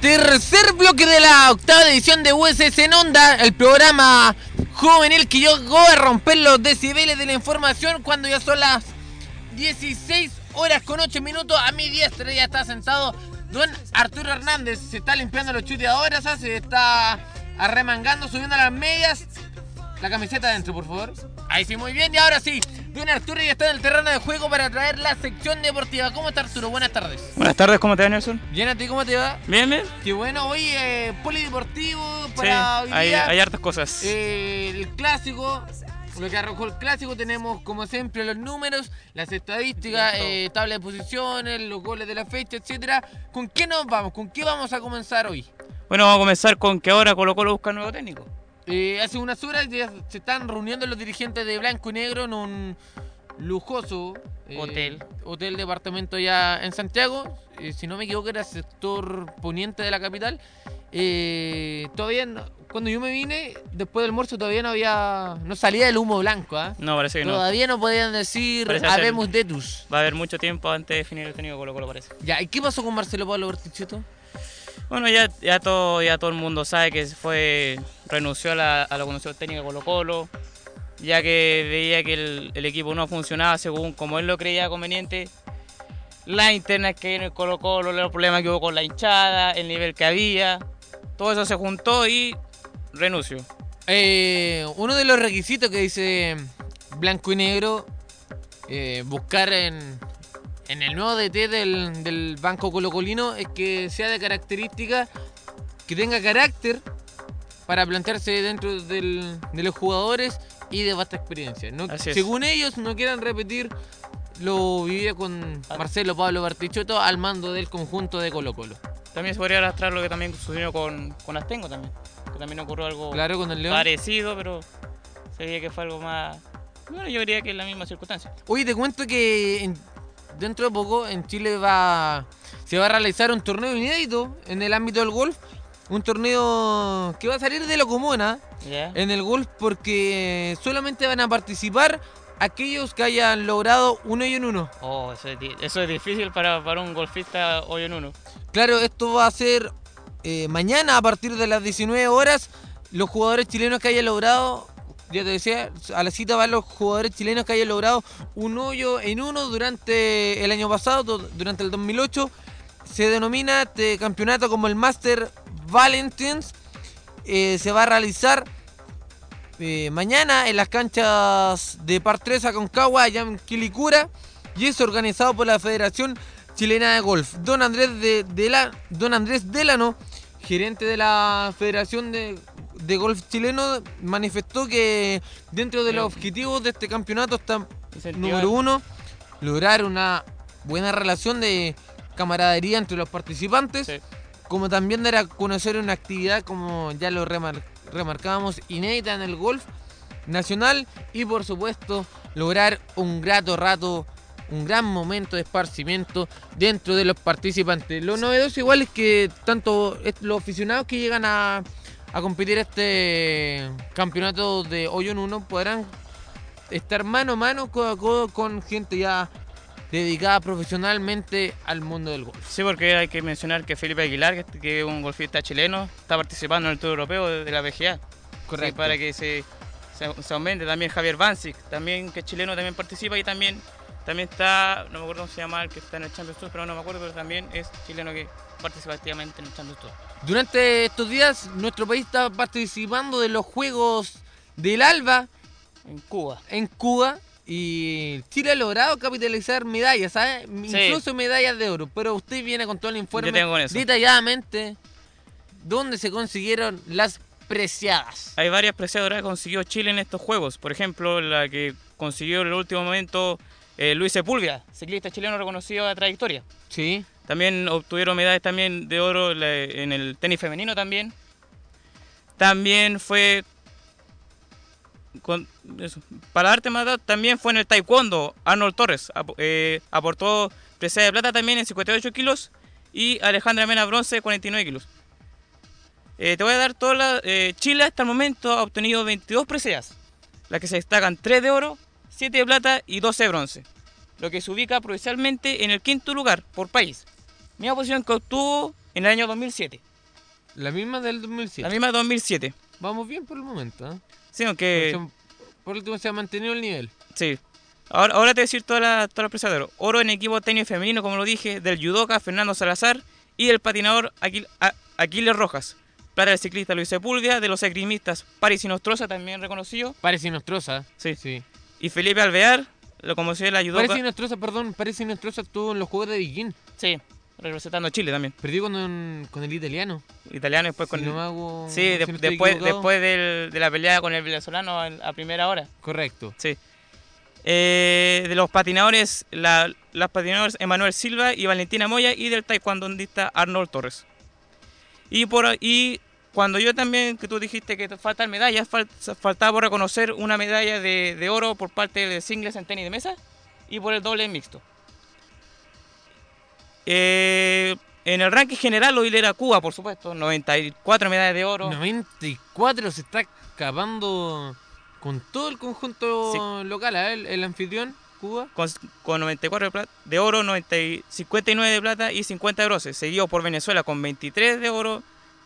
Speaker 1: Tercer bloque de la octava edición de USS en Onda, el programa juvenil que llegó a romper los decibeles de la información cuando ya son las 16 horas con 8 minutos. A mi diestra ya está sentado don Arturo Hernández. Se está limpiando los chuteadores, ¿ah? se está arremangando, subiendo las medias. La camiseta adentro, por favor. Ahí sí, muy bien. Y ahora sí, don Arturo ya está en el terreno de juego para traer la sección deportiva. ¿Cómo está Arturo? Buenas tardes.
Speaker 6: Buenas tardes, ¿cómo te va, Nelson?
Speaker 1: Bien, ¿a ti cómo te va?
Speaker 6: Bien, bien.
Speaker 1: Qué bueno, hoy eh, polideportivo
Speaker 6: Sí,
Speaker 1: para hoy
Speaker 6: hay,
Speaker 1: día.
Speaker 6: hay hartas cosas.
Speaker 1: Eh, el clásico, lo que arrojó el clásico, tenemos como siempre los números, las estadísticas, eh, tabla de posiciones, los goles de la fecha, etcétera. ¿Con qué nos vamos? ¿Con qué vamos a comenzar hoy?
Speaker 6: Bueno, vamos a comenzar con que ahora Colo Colo busca nuevo técnico.
Speaker 1: Eh, hace unas horas ya se están reuniendo los dirigentes de Blanco y Negro en un lujoso eh,
Speaker 6: Hotel.
Speaker 1: hotel departamento ya en Santiago. Eh, si no me equivoco, era sector poniente de la capital. Todavía, no- cuando yo me vine, después del almuerzo, todavía no había. No salía el humo blanco, ¿ah?
Speaker 6: No, parece que no.
Speaker 1: Todavía no podían decir
Speaker 6: Parece
Speaker 1: habemos detus.
Speaker 6: Va a haber mucho tiempo antes de definir el técnico de Colo Colo, parece.
Speaker 1: Ya, ¿y qué pasó con Marcelo Pablo Bertichotto?
Speaker 6: Bueno, ya, todo, ya todo el mundo sabe que fue renunció a la, a la conducción técnica Colo Colo, ya que veía que el, el equipo no funcionaba según como él lo creía conveniente. Las internas que en el Colo Colo, los problemas que hubo con la hinchada, el nivel que había, todo eso se juntó y renunció.
Speaker 1: Eh, uno de los requisitos que dice Blanco y Negro, eh, buscar en, en el nuevo DT del, del Banco Colocolino es que sea de características, que tenga carácter para plantearse dentro del- de los jugadores y de vasta experiencia. No- según ellos, no quieran repetir lo vivido con
Speaker 6: Ah.
Speaker 1: Marcelo Pablo Bartichotto al mando del conjunto de Colo Colo.
Speaker 6: También se podría arrastrar lo que también sucedió con, con Astengo también, que también ocurrió algo
Speaker 1: Claro, con el León.
Speaker 6: parecido, pero se veía que fue algo más... Bueno, yo diría que es la misma circunstancia.
Speaker 1: Oye, te cuento que en- dentro de poco en Chile va se va a realizar un torneo inédito en el ámbito del golf. Un torneo que va a salir de lo común ¿ah?
Speaker 6: ¿Ya?
Speaker 1: en el golf porque solamente van a participar aquellos que hayan logrado un hoyo en uno.
Speaker 6: Oh, eso es, di- eso es difícil para, para un golfista hoy en uno.
Speaker 1: Claro, esto va a ser eh, mañana a partir de las 19 horas. Los jugadores chilenos que hayan logrado, ya te decía, a la cita van los jugadores chilenos que hayan logrado un hoyo en uno durante el año pasado, du- durante el 2008. Se denomina este campeonato como el Master Valentines. Eh, se va a realizar eh, mañana en las canchas de Par 3 Aconcagua, allá en Quilicura. Y es organizado por la Federación Chilena de Golf. Don Andrés, de, de la, Don Andrés Delano, gerente de la Federación de, de Golf Chileno, manifestó que dentro de los objetivos de este campeonato está número uno, lograr una buena relación de camaradería entre los participantes,
Speaker 6: Sí.
Speaker 1: como también dar a conocer una actividad, como ya lo remar- remarcábamos, inédita en el golf nacional y por supuesto lograr un grato rato, un gran momento de esparcimiento dentro de los participantes. Lo novedoso igual es que tanto los aficionados que llegan a, a competir este campeonato de hoyo en uno podrán estar mano a mano, codo a codo con gente ya dedicada profesionalmente al mundo del golf.
Speaker 6: Sí, porque hay que mencionar que Felipe Aguilar, que- es un golfista chileno, está participando en el Tour Europeo de la PGA.
Speaker 1: Correcto.
Speaker 6: Sí, para que se, se, se aumente. También Javier Bancic, también que es chileno, también participa y también También está, no me acuerdo cómo se llama el que está en el Champions Tour, pero no me acuerdo, pero también es chileno que participa activamente en el.
Speaker 1: Durante estos días, nuestro país está participando de los Juegos del Alba
Speaker 6: En Cuba.
Speaker 1: en Cuba y Chile ha logrado capitalizar medallas, ¿sabes? Incluso medallas de oro. Pero usted viene con todo el informe detalladamente dónde se consiguieron las preciadas.
Speaker 6: Hay varias preciadoras que consiguió Chile en estos juegos. Por ejemplo, la que consiguió en el último momento eh, Luis Sepúlveda, ciclista chileno reconocido de trayectoria.
Speaker 1: Sí.
Speaker 6: También obtuvieron medallas también de oro en el tenis femenino también. También fue con- para darte más datos, también fue en el taekwondo Arnold Torres eh, aportó presea de plata también en 58 kilos y Alejandra Mena bronce 49 kilos. Eh, te voy a dar todas las... eh, Chile hasta el momento ha obtenido 22 preseas, las que se destacan 3 de oro, 7 de plata y 12 de bronce, lo que se ubica provincialmente en el quinto lugar por país. Misma posición que obtuvo en el año 2007.
Speaker 1: La misma del 2007.
Speaker 6: La misma 2007.
Speaker 1: Vamos bien por el momento, ¿eh?
Speaker 6: Sí, aunque...
Speaker 1: Por último se ha mantenido el nivel.
Speaker 6: Sí. Ahora, ahora te voy a decir todas las todas las presas de oro. Oro en equipo tenis femenino, como lo dije, del judoka Fernando Salazar y del patinador Aquil- A- Aquiles Rojas. Plata del ciclista Luis Sepúlveda, de los esgrimistas Paris y Nostroza, también reconocido.
Speaker 1: Parece Nostrosa.
Speaker 6: Sí.
Speaker 1: Sí.
Speaker 6: Y Felipe Alvear, lo como se la judoka.
Speaker 1: Parece Nostrosa, perdón, Parece Nostrosa estuvo en los Juegos de Beijing.
Speaker 6: Sí, representando a Chile también.
Speaker 1: Perdió con, con el italiano.
Speaker 6: Italiano después con
Speaker 1: Si no me hago-
Speaker 6: Sí,
Speaker 1: si no
Speaker 6: después,
Speaker 1: equivocado.
Speaker 6: después del- de la pelea con el venezolano en- a primera hora.
Speaker 1: Correcto.
Speaker 6: Sí. Eh, de los patinadores, la, las patinadoras Emanuel Silva y Valentina Moya y del taekwondista Arnold Torres. Y por y cuando yo también, que tú dijiste que faltan medallas, fal- faltaba por reconocer una medalla de, de oro por parte de singles en tenis de mesa y por el doble mixto. Eh, en el ranking general lo lidera Cuba, por supuesto, 94 medallas de oro.
Speaker 1: 94 se está acabando con todo el conjunto local, ¿eh? el, el anfitrión, Cuba.
Speaker 6: con, con 94 de, plata- de oro, 90 y 59 de plata y 50 de bronce. Seguido por Venezuela con 23 de oro,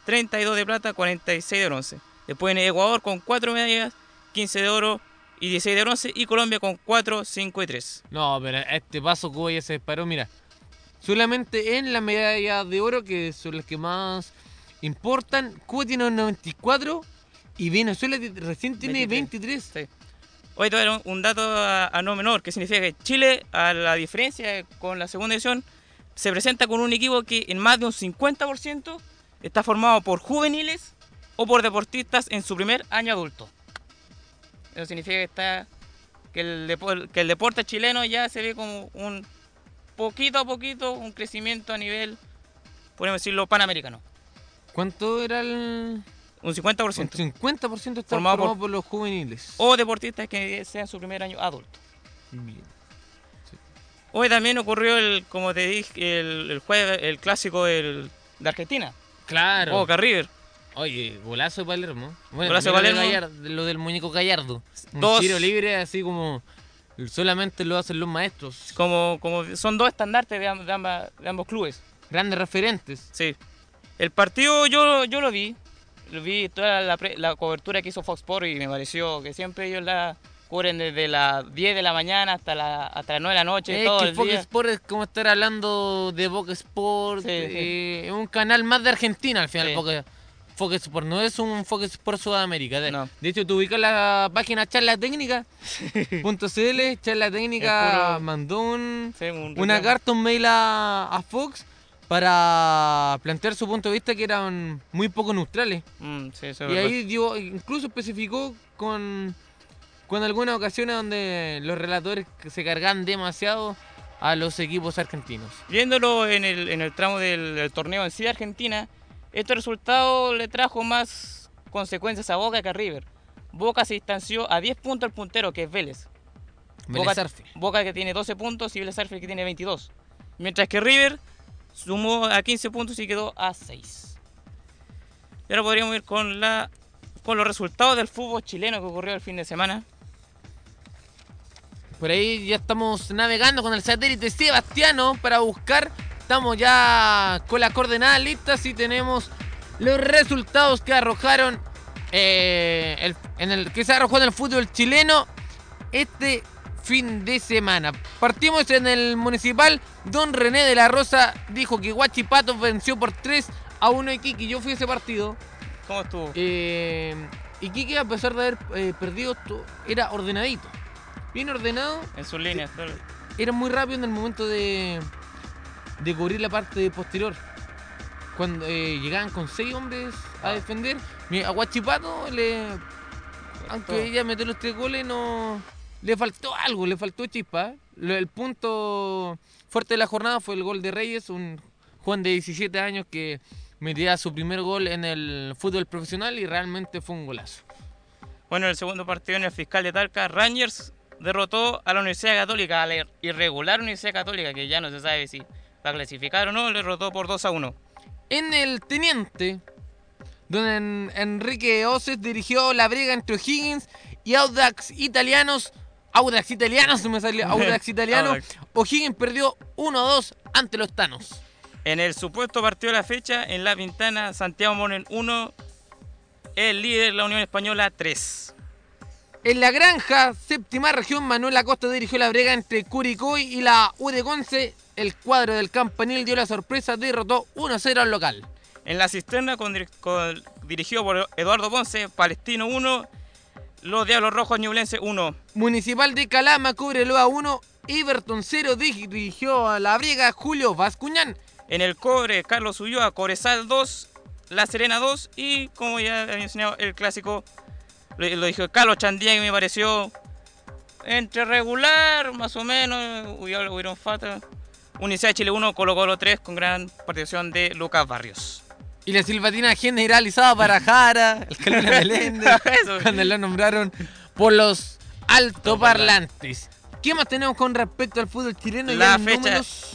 Speaker 6: 32 de plata, 46 de bronce. Después en Ecuador con 4 medallas, 15 de oro y 16 de bronce. Y Colombia con 4, 5 y 3.
Speaker 1: No, pero este paso Cuba ya se disparó, mira. Solamente en las medallas de oro, que son las que más importan, Cuba tiene un 94 y Venezuela recién tiene 23.
Speaker 6: Sí. Hoy te voy a dar un, dato a, a no menor, que significa que Chile, a la diferencia con la segunda edición, se presenta con un equipo que en más de un 50% está formado por juveniles o por deportistas en su primer año adulto. Eso significa que está que el, depo- que el deporte chileno ya se ve como un poquito a poquito un crecimiento a nivel, podemos decirlo, panamericano.
Speaker 1: ¿Cuánto era el...?
Speaker 6: Un 50%.
Speaker 1: Un 50% está
Speaker 6: Formado
Speaker 1: formado,
Speaker 6: por-
Speaker 1: por... los juveniles.
Speaker 6: O deportistas que sean su primer año adulto.
Speaker 1: Bien.
Speaker 6: Hoy también ocurrió el, como te dije, el, el jueves, el clásico del, de Argentina.
Speaker 1: Claro.
Speaker 6: Boca River.
Speaker 1: Oye, golazo de Palermo. Bueno,
Speaker 6: Golazo de Palermo.
Speaker 1: Gallardo, lo del muñeco Gallardo. Un
Speaker 6: Dos.
Speaker 1: tiro libre así como solamente lo hacen los maestros.
Speaker 6: Como, como son dos estandartes de, am- de ambas- de ambos clubes.
Speaker 1: Grandes referentes.
Speaker 6: Sí. El partido yo, yo lo vi. Lo vi toda la, pre- la cobertura que hizo Fox Sports y me pareció que siempre ellos la cubren desde las 10 de la mañana hasta, la, hasta las 9 de la noche.
Speaker 1: Es
Speaker 6: todo
Speaker 1: que
Speaker 6: el
Speaker 1: Fox
Speaker 6: día.
Speaker 1: Sport es como estar hablando de Boca Sport.
Speaker 6: Sí,
Speaker 1: eh, Es un canal más de Argentina al final.
Speaker 6: Sí.
Speaker 1: Porque Fox Sport no es un Fox Sport Sudamérica. De,
Speaker 6: No.
Speaker 1: de hecho, tú ubicas la página charla técnica. .cl, charla técnica
Speaker 6: Es puro-
Speaker 1: mandó un,
Speaker 6: Sí, un
Speaker 1: una carta, un mail a, a Fox para plantear su punto de vista que eran muy poco neutrales.
Speaker 6: Mm, sí,
Speaker 1: Y ahí dio, incluso especificó con, con algunas ocasiones donde los relatores se cargan demasiado a los equipos argentinos.
Speaker 6: Viéndolo en el, en el tramo del, del torneo en sí de Argentina, este resultado le trajo más consecuencias a Boca que a River. Boca se distanció a 10 puntos al puntero, que es Vélez. Boca. Boca que tiene 12 puntos y Vélez Arfield que tiene 22. Mientras que River sumó a 15 puntos y quedó a 6. Y ahora podríamos ir con, la, con los resultados del fútbol chileno que ocurrió el fin de semana.
Speaker 1: Por ahí ya estamos navegando con el satélite Sebastiano para buscar. Estamos ya con las coordenadas listas y tenemos los resultados que arrojaron eh, el- en el que se arrojó en el fútbol chileno este fin de semana. Partimos en el municipal. Don René de la Rosa dijo que Guachipato venció por 3 a 1 a Iquique. Yo fui a ese partido.
Speaker 6: ¿Cómo estuvo?
Speaker 1: Eh, Iquique, a pesar de haber eh, perdido, era ordenadito. Bien ordenado.
Speaker 6: En sus líneas.
Speaker 1: Era muy rápido en el momento de, de cubrir la parte posterior. Cuando eh, llegaban con seis hombres a defender, mi- a Guachipato le. Aunque ella metió los tres goles, no. Le faltó algo, le faltó chispa. El punto fuerte de la jornada fue el gol de Reyes, un joven de 17 años que metía su primer gol en el fútbol profesional y realmente fue un golazo.
Speaker 6: Bueno, en el segundo partido en el fiscal de Talca, Rangers derrotó a la Universidad Católica, a la irregular Universidad Católica, que ya no se sabe si va a clasificar o no, le derrotó por 2 a 1.
Speaker 1: En el Teniente, donde en- Enrique Oces dirigió la briga entre O'Higgins y Audax Italianos. Audax Italianos, me salió Audax Italiano. O'Higgins perdió 1-2 ante los Tanos.
Speaker 6: En el supuesto partido de la fecha, en La Pintana, Santiago Moren 1, el líder, la Unión Española 3.
Speaker 1: En la granja, séptima región, Manuel Acosta dirigió la briga entre Curicó y la U de Conce. El cuadro del campanil dio la sorpresa, derrotó 1-0 al local.
Speaker 6: En la cisterna, con, dir- con- dirigido por Eduardo Ponce, Palestino 1, los Diablos Rojos Ñublense 1.
Speaker 1: Municipal de Calama cubre a 1, Everton 0 dirigió a la briga Julio Vascuñán.
Speaker 6: En el cobre, Carlos Ulloa, Coresal 2, La Serena 2 y, como ya había enseñado, el clásico, lo, lo dijo Carlos Chandía, que me pareció entre regular, más o menos, hubieron falta. Universidad de Chile 1, Colo Colo 3, con gran participación de Lucas Barrios.
Speaker 1: Y la silbatina generalizada para Jara, el Calera Meléndez, cuando lo nombraron por los altoparlantes. ¿Qué más tenemos con respecto al fútbol chileno?
Speaker 6: La
Speaker 1: en
Speaker 6: fecha-
Speaker 1: números.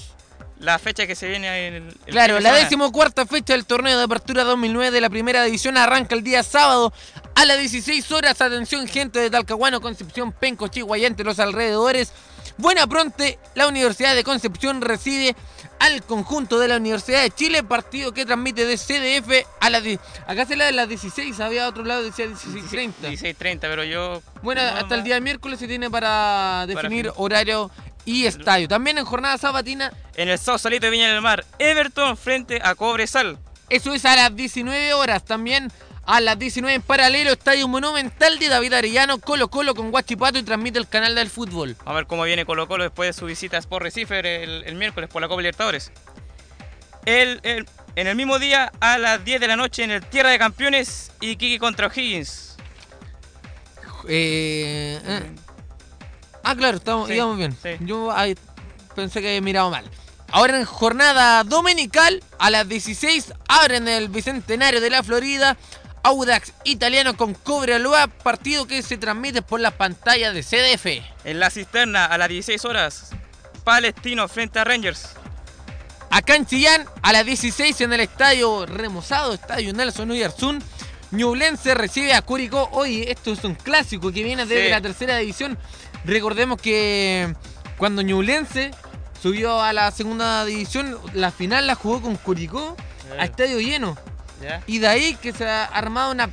Speaker 6: La fecha que se viene en el, el
Speaker 1: Claro, la decimocuarta fecha del torneo de apertura 2009 de la primera división arranca el día sábado a las 16 horas. Atención, gente de Talcahuano, Concepción, Penco, Chihuahua, entre los alrededores. Buena pronte, la Universidad de Concepción recibe al conjunto de la Universidad de Chile, partido que transmite de CDF a las... Acá se la de las 16, había otro lado decía 16.30.
Speaker 6: 16.30, pero yo...
Speaker 1: Bueno,
Speaker 6: no,
Speaker 1: hasta el día miércoles se tiene para definir
Speaker 6: fin.
Speaker 1: horario y estadio. También en jornada sabatina
Speaker 6: En el Sao Salito de Viña del Mar, Everton frente a Cobresal.
Speaker 1: Eso es a las 19 horas. También a las 19 en paralelo, Estadio Monumental de David Arellano, Colo Colo con Guachipato y transmite el canal del fútbol.
Speaker 6: A ver cómo viene Colo Colo después de su visita a Sport Recife el, el miércoles por la Copa Libertadores. El, el- en el mismo día, a las 10 de la noche, en el Tierra de Campeones, Iquique contra O'Higgins.
Speaker 1: Eh, eh. Ah, claro, estamos,
Speaker 6: Sí,
Speaker 1: íbamos bien.
Speaker 6: sí.
Speaker 1: Yo ay, pensé que había mirado mal. Ahora en jornada dominical, a las 16, abren el Bicentenario de la Florida. Audax italiano con Cobreloa, partido que se transmite por las pantallas de CDF.
Speaker 6: En la cisterna, a las 16 horas, Palestino frente a Rangers.
Speaker 1: Acá en Chillán, a las 16 en el estadio remozado, estadio Nelson Uyarzún, Ñublense recibe a Curicó. Oye, esto es un clásico que viene desde
Speaker 6: Sí.
Speaker 1: la tercera división. Recordemos que cuando Ñublense subió a la segunda división, la final la jugó con Curicó a estadio lleno.
Speaker 6: ¿Ya?
Speaker 1: Y de ahí que se ha armado una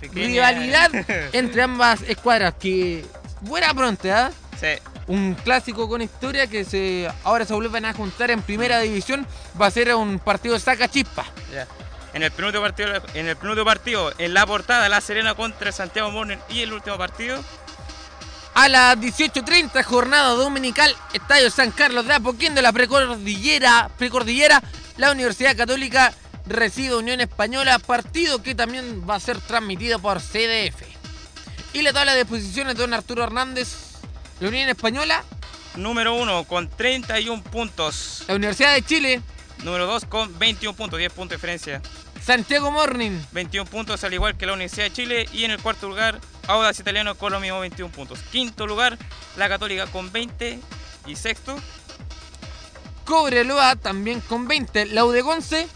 Speaker 6: Pequeña-
Speaker 1: rivalidad entre ambas escuadras que buena pronto, ¿ah?
Speaker 6: Sí.
Speaker 1: un clásico con historia que se ahora se vuelven a juntar en primera división. Va a ser un partido de saca chispa.
Speaker 6: Ya. En el penúltimo partido, en el penúltimo partido, en la portada, La Serena contra Santiago Morning y el último partido,
Speaker 1: A las 18.30, jornada dominical, Estadio San Carlos de Apoquindo, la precordillera, precordillera, la Universidad Católica recibe Unión Española, partido que también va a ser transmitido por CDF. Y la tabla de posiciones de don Arturo Hernández, la Unión Española,
Speaker 6: número 1 con 31 puntos,
Speaker 1: la Universidad de Chile,
Speaker 6: número 2 con 21 puntos, 10 puntos de diferencia.
Speaker 1: Santiago Morning,
Speaker 6: 21 puntos al igual que la Universidad de Chile. Y en el cuarto lugar Audax Italiano con los mismos 21 puntos. Quinto lugar la Católica con 20 y sexto
Speaker 1: Cobreloa también con 20, la Udegonce,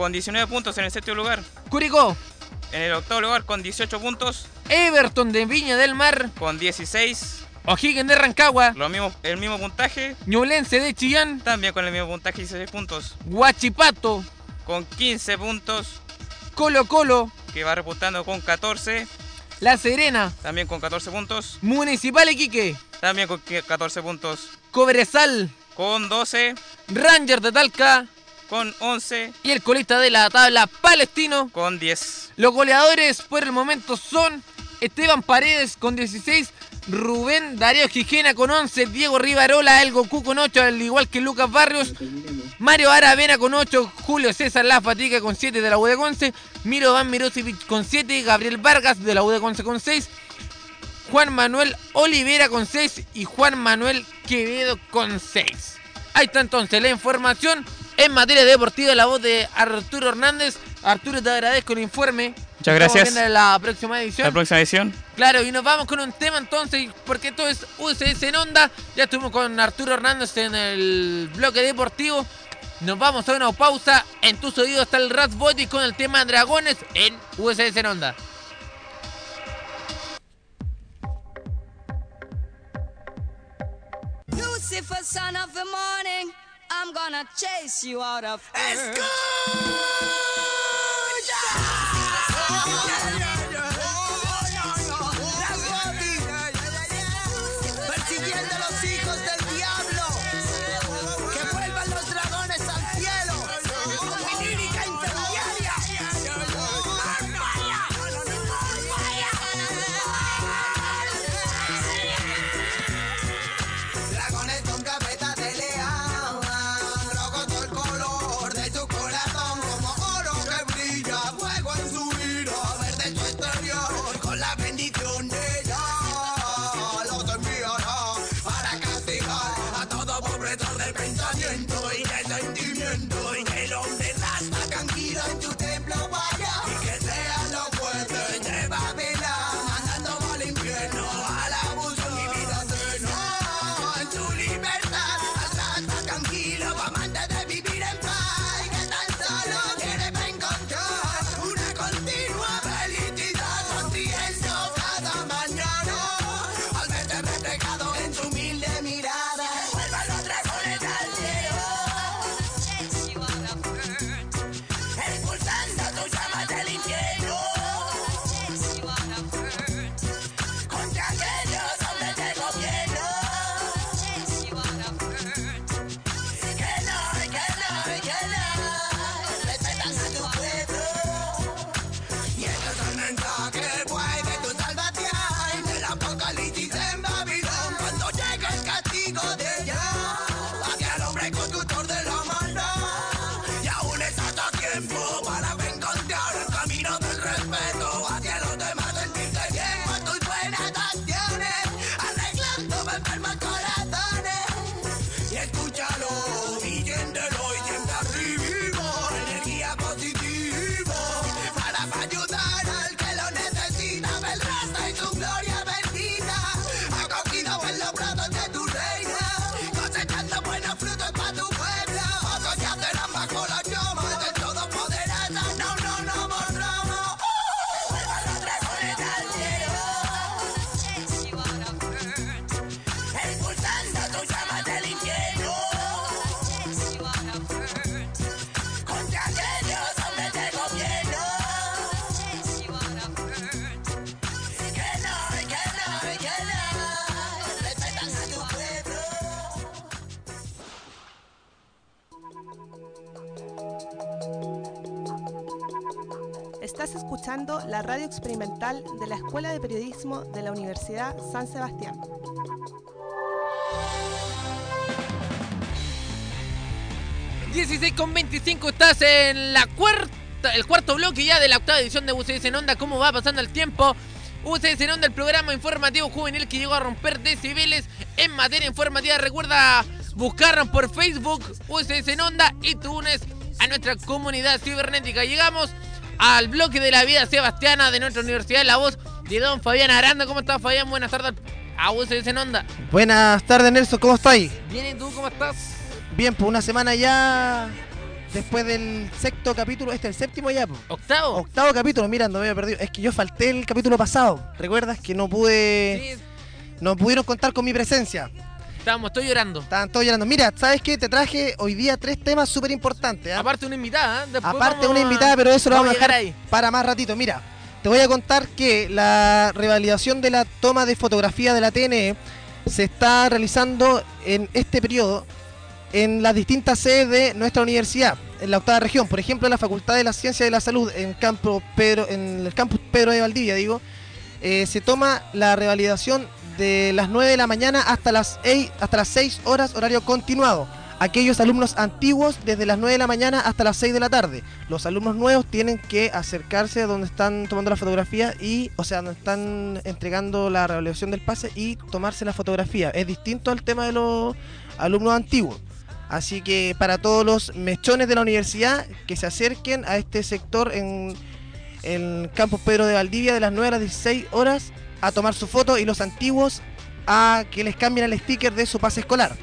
Speaker 6: con 19 puntos en el séptimo lugar.
Speaker 1: Curicó,
Speaker 6: En el octavo lugar con 18 puntos,
Speaker 1: Everton de Viña del Mar,
Speaker 6: con 16,
Speaker 1: O'Higgins de Rancagua,
Speaker 6: lo mismo, el mismo puntaje,
Speaker 1: Ñublense de Chillán,
Speaker 6: también con el mismo puntaje 16 puntos,
Speaker 1: Huachipato,
Speaker 6: con 15 puntos,
Speaker 1: Colo Colo,
Speaker 6: que va reputando con 14,
Speaker 1: La Serena,
Speaker 6: también con 14 puntos.
Speaker 1: Municipal Iquique,
Speaker 6: También con que- 14 puntos.
Speaker 1: Cobresal,
Speaker 6: Con 12,
Speaker 1: Ranger de Talca
Speaker 6: con 11,
Speaker 1: y el colista de la tabla Palestino.
Speaker 6: con 10.
Speaker 1: Los goleadores por el momento son Esteban Paredes con 16, Rubén Darío Gijena con 11, Diego Rivarola, El Goku con 8, al igual que Lucas Barrios, Mario Aravena con 8, Julio César La Fatiga con 7 de la U de Conce, Miro Van Mirosevic con 7, Gabriel Vargas de la U de Conce con 6, Juan Manuel Olivera con 6 y Juan Manuel Quevedo con 6. Ahí está entonces la información en materia deportiva, la voz de Arturo Hernández. Arturo, te agradezco el informe.
Speaker 6: Muchas
Speaker 1: Estamos
Speaker 6: gracias.
Speaker 1: en la próxima edición.
Speaker 6: La próxima edición.
Speaker 1: Claro, y nos vamos con un tema entonces, porque esto es UCS en onda. Ya estuvimos con Arturo Hernández en el bloque deportivo. Nos vamos a una pausa. En tus oídos está el Rat Body con el tema Dragones en UCS en onda.
Speaker 8: Lucifer, son of the morning, I'm gonna chase you out of earth.
Speaker 3: Persiguiendo a
Speaker 4: radio experimental de la Escuela de Periodismo de la Universidad San Sebastián.
Speaker 1: Ucc 16 con 25 estás en la cuarta, el cuarto bloque ya de la octava edición de UCS en Onda. ¿Cómo va pasando el tiempo? UCS en Onda, el programa informativo juvenil que llegó a romper decibeles en materia informativa. Recuerda buscarnos por Facebook, UCS en Onda y tú unes a nuestra comunidad cibernética. Llegamos al bloque de la vida sebastiana de nuestra universidad, la voz de don Fabián Aranda. ¿Cómo estás, Fabián? Buenas tardes a UCS en Onda.
Speaker 9: Buenas tardes, Nelson, ¿cómo estáis?
Speaker 1: Bien, ¿y tú cómo estás?
Speaker 9: Bien, pues una semana ya después del sexto capítulo, este es el séptimo ya, pues.
Speaker 1: ¿Octavo?
Speaker 9: Octavo capítulo, mira, no me había perdido. Es que yo falté el capítulo pasado. ¿Recuerdas que no pude,
Speaker 1: Sí,
Speaker 9: no pudieron contar con mi presencia?
Speaker 1: Estábamos, estoy llorando.
Speaker 9: Estaban todos llorando. Mira, ¿sabes qué? Te traje hoy día tres temas súper importantes. ¿ah?
Speaker 1: Aparte una invitada, ¿eh? Después
Speaker 9: Aparte una
Speaker 1: a-
Speaker 9: invitada, pero eso lo vamos a dejar
Speaker 1: ahí.
Speaker 9: para más ratito. Mira, te voy a contar que la revalidación de la toma de fotografía de la TNE se está realizando en este periodo en las distintas sedes de nuestra universidad, en la octava región. Por ejemplo, en la Facultad de la Ciencia de la Salud, en, campo Pedro, en el campus Pedro de Valdivia, digo, eh, se toma la revalidación de las 9 de la mañana hasta las, hasta las 6 horas horario continuado. Aquellos alumnos antiguos desde las 9 de la mañana hasta las 6 de la tarde. Los alumnos nuevos tienen que acercarse a donde están tomando la fotografía y, o sea, donde están entregando la revalidación del pase y tomarse la fotografía. Es distinto al tema de los alumnos antiguos. Así que para todos los mechones de la universidad que se acerquen a este sector en el campus Pedro de Valdivia de las 9 a las 16 horas a tomar su foto y los antiguos a que les cambien el sticker de su pase escolar.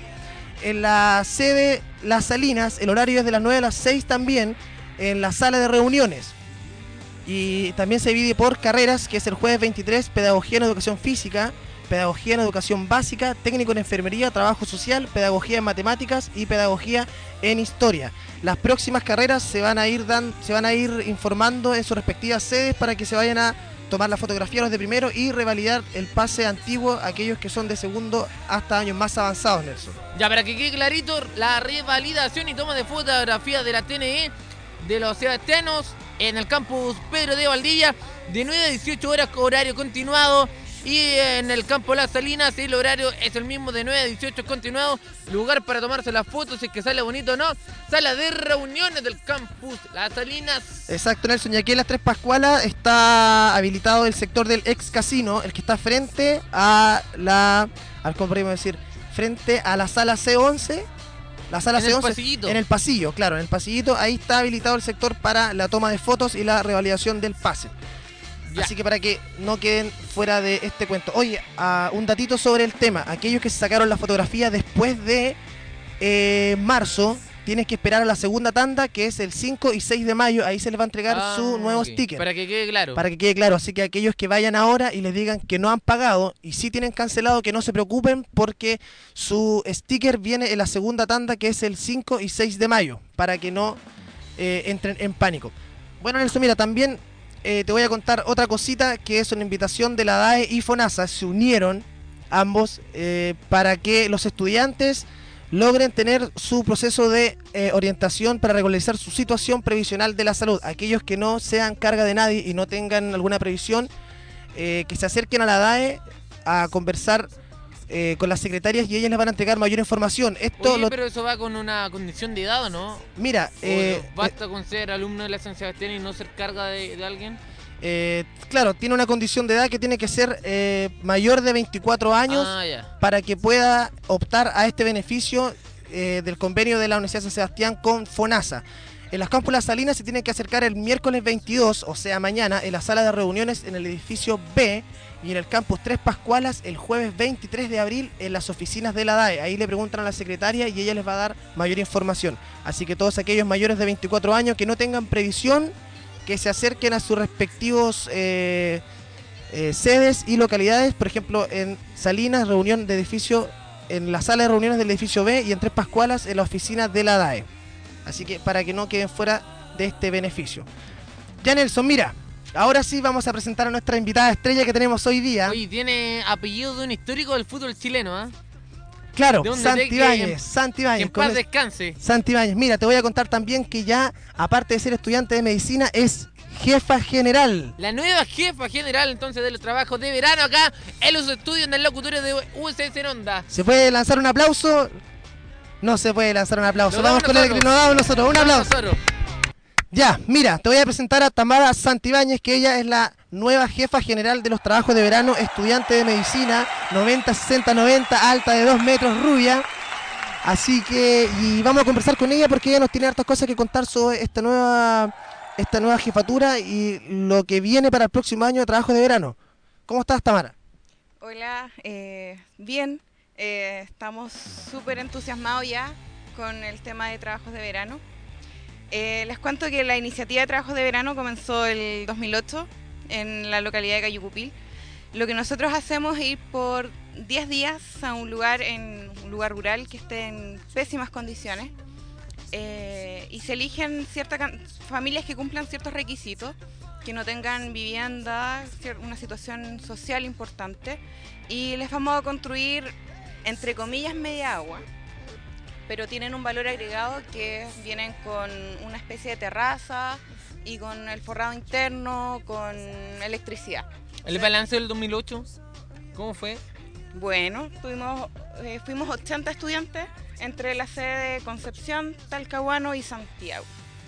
Speaker 9: En la sede Las Salinas, el horario es de las 9 a las 6 también, en la sala de reuniones. Y también se divide por carreras, que es el jueves 23, Pedagogía en Educación Física, Pedagogía en Educación Básica, Técnico en Enfermería, Trabajo Social, Pedagogía en Matemáticas y Pedagogía en Historia. Las próximas carreras se van a ir dan, se van a ir informando en sus respectivas sedes para que se vayan a tomar la fotografía los de primero y revalidar el pase antiguo a aquellos que son de segundo hasta años más avanzados, Nelson.
Speaker 1: Ya, para que quede clarito, la revalidación y toma de fotografía de la TNE de los sebastianos en el campus Pedro de Valdivia de 9 a 18 horas horario continuado. Y en el campo Las Salinas el horario es el mismo de 9 a 18 continuado. Lugar para tomarse las fotos, si es que sale bonito o no. Sala de reuniones del campus Las Salinas.
Speaker 9: Exacto, Nelson. Y aquí en las Tres Pascualas está habilitado el sector del ex casino, el que está frente a la. Al, ¿Cómo podríamos decir? Frente a la sala C11. La sala
Speaker 1: En el
Speaker 9: C11.
Speaker 1: pasillito.
Speaker 9: En el pasillo, claro, en el pasillito. Ahí está habilitado el sector para la toma de fotos y la revalidación del pase.
Speaker 1: Ya.
Speaker 9: Así que para que no queden fuera de este cuento. Oye, ah, un datito sobre el tema. Aquellos que sacaron la fotografía después de eh, marzo, tienen que esperar a la segunda tanda, que es el 5 y 6 de mayo. Ahí se les va a entregar
Speaker 1: Ah,
Speaker 9: su nuevo
Speaker 1: ok.
Speaker 9: sticker.
Speaker 1: Para que quede claro.
Speaker 9: Para que quede claro, así que aquellos que vayan ahora y les digan que no han pagado y sí tienen cancelado, que no se preocupen porque su sticker viene en la segunda tanda que es el 5 y 6 de mayo, para que no eh, entren en pánico. Bueno, Nelson, mira, también eh, te voy a contar otra cosita que es una invitación de la DAE y FONASA. Se unieron ambos eh, para que los estudiantes logren tener su proceso de eh, orientación para regularizar su situación previsional de la salud. Aquellos que no sean carga de nadie y no tengan alguna previsión, eh, que se acerquen a la DAE a conversar eh, con las secretarias y ellas les van a entregar mayor información. Esto
Speaker 1: Oye,
Speaker 9: lo-
Speaker 1: pero eso va con una condición de edad, ¿o no?
Speaker 9: Mira,
Speaker 1: ¿O
Speaker 9: eh,
Speaker 1: ¿Basta con ser alumno de la San Sebastián y no ser carga de, de alguien?
Speaker 9: eh, claro, tiene una condición de edad que tiene que ser eh, mayor de 24 años
Speaker 1: Ah,
Speaker 9: para que pueda optar a este beneficio eh, del convenio de la Universidad de San Sebastián con FONASA. En las cámpulas salinas se tienen que acercar el miércoles 22, o sea mañana, en la sala de reuniones en el edificio B y en el campus Tres Pascualas el jueves 23 de abril en las oficinas de la DAE. Ahí le preguntan a la secretaria y ella les va a dar mayor información. Así que todos aquellos mayores de 24 años que no tengan previsión, que se acerquen a sus respectivos eh, eh, sedes y localidades. Por ejemplo, en Salinas, reunión de edificio, en la sala de reuniones del edificio B y en Tres Pascualas en la oficina de la DAE. Así que para que no queden fuera de este beneficio. Ya Nelson, mira, ahora sí vamos a presentar a nuestra invitada estrella que tenemos hoy día.
Speaker 1: Oye, tiene apellido de un histórico del fútbol chileno, ¿ah?
Speaker 9: claro,
Speaker 1: de un
Speaker 9: Santi
Speaker 1: DT que
Speaker 9: Ibáñez,
Speaker 1: en- Que paz descanse.
Speaker 9: Santi Ibáñez. Mira, te voy a contar también que ya, aparte de ser estudiante de medicina, es jefa general.
Speaker 1: La nueva jefa general entonces de los trabajos de verano acá en los estudios del locutorio de USS en Onda.
Speaker 9: ¿Se puede lanzar un aplauso? No se puede lanzar un aplauso. Vamos con el
Speaker 1: nosotros.
Speaker 9: nos damos nosotros. Un aplauso.
Speaker 1: nosotros.
Speaker 9: Ya, mira, te voy a presentar a Tamara Santibáñez, que ella es la nueva jefa general de los trabajos de verano, estudiante de medicina, 90, 60, 90, alta de 2 metros, rubia. Así que, y vamos a conversar con ella porque ella nos tiene hartas cosas que contar sobre esta nueva, esta nueva jefatura y lo que viene para el próximo año de trabajo de verano. ¿Cómo estás, Tamara?
Speaker 10: Hola, eh, bien, eh, estamos súper entusiasmados ya con el tema de trabajos de verano. Eh, les cuento que la iniciativa de trabajos de verano comenzó el 2008 en la localidad de Cayucupil. Lo que nosotros hacemos es ir por 10 días a un lugar en un lugar rural que esté en pésimas condiciones eh, y se eligen ciertas familias que cumplan ciertos requisitos que no tengan vivienda, una situación social importante, y les vamos a construir, entre comillas, media agua, pero tienen un valor agregado que vienen con una especie de terraza y con el forrado interno, con electricidad.
Speaker 1: ¿El balance del 2008? ¿Cómo fue?
Speaker 10: Bueno, tuvimos, eh, fuimos 80 estudiantes entre la sede de Concepción, Talcahuano y Santiago.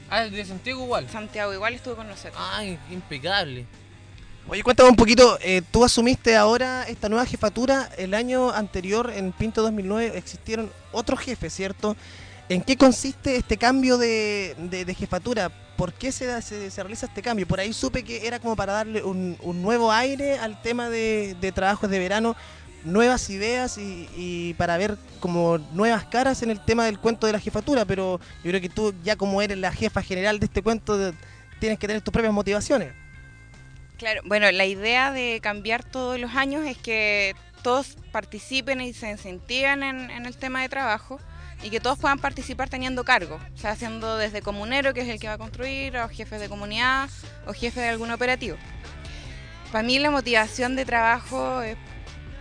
Speaker 1: Ah, de Santiago igual.
Speaker 10: Santiago igual estuvo con nosotros.
Speaker 1: Ay, impecable.
Speaker 9: Oye, cuéntame un poquito, eh, tú asumiste ahora esta nueva jefatura, el año anterior, en Pinto 2009, existieron otros jefes, ¿cierto? ¿En qué consiste este cambio de, jefatura? ¿Por qué se, se, realiza este cambio? Por ahí supe que era como para darle un, un nuevo aire al tema de, trabajos de verano, nuevas ideas y, y para ver como nuevas caras en el tema del cuento de la jefatura, pero yo creo que tú ya como eres la jefa general de este cuento, tienes que tener tus propias motivaciones.
Speaker 10: Claro, bueno, la idea de cambiar todos los años es que todos participen y se incentiven en, el tema de trabajo y que todos puedan participar teniendo cargo, o sea, haciendo desde comunero, que es el que va a construir, o jefes de comunidad, o jefe de algún operativo. Para mí la motivación de trabajo es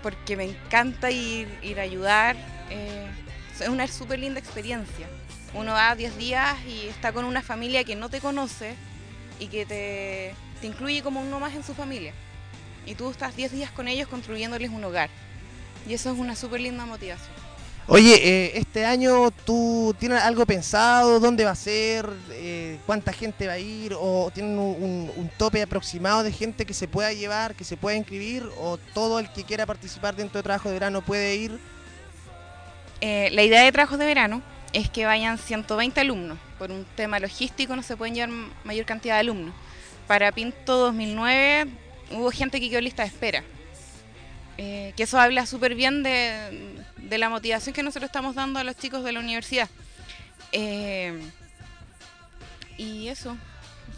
Speaker 10: porque me encanta ir, ir a ayudar, eh, es una súper linda experiencia. Uno va 10 días y está con una familia que no te conoce y que te, te incluye como uno más en su familia. Y tú estás 10 días con ellos construyéndoles un hogar. Y eso es una súper linda motivación.
Speaker 9: Oye, eh, este año tú tienes algo pensado, dónde va a ser, Eh, cuánta gente va a ir, o tienen un, un- un tope aproximado de gente que se pueda llevar, que se pueda inscribir, o todo el que quiera participar dentro de trabajo de verano puede ir.
Speaker 10: Eh, la idea de trabajos de verano es que vayan 120 alumnos. Por un tema logístico no se pueden llevar mayor cantidad de alumnos. Para Pinto 2009 hubo gente que quedó lista de espera. Eh, que eso habla súper bien de, la motivación que nosotros estamos dando a los chicos de la universidad. Eh, y eso.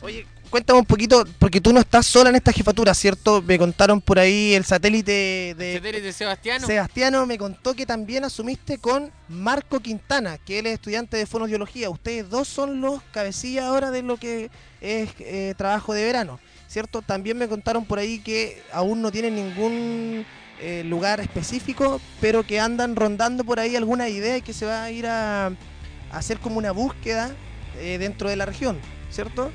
Speaker 9: Oye, cuéntame un poquito, porque tú no estás sola en esta jefatura, ¿cierto? Me contaron por ahí el satélite de
Speaker 1: ¿Satélite de Sebastiano?
Speaker 9: Sebastiano me contó que también asumiste con Marco Quintana, que él es estudiante de fonoaudiología. Ustedes dos son los cabecillas ahora de lo que es eh, trabajo de verano, ¿cierto? También me contaron por ahí que aún no tienen ningún eh, lugar específico, pero que andan rondando por ahí alguna idea y que se va a ir a, a hacer como una búsqueda eh, dentro de la región, ¿cierto?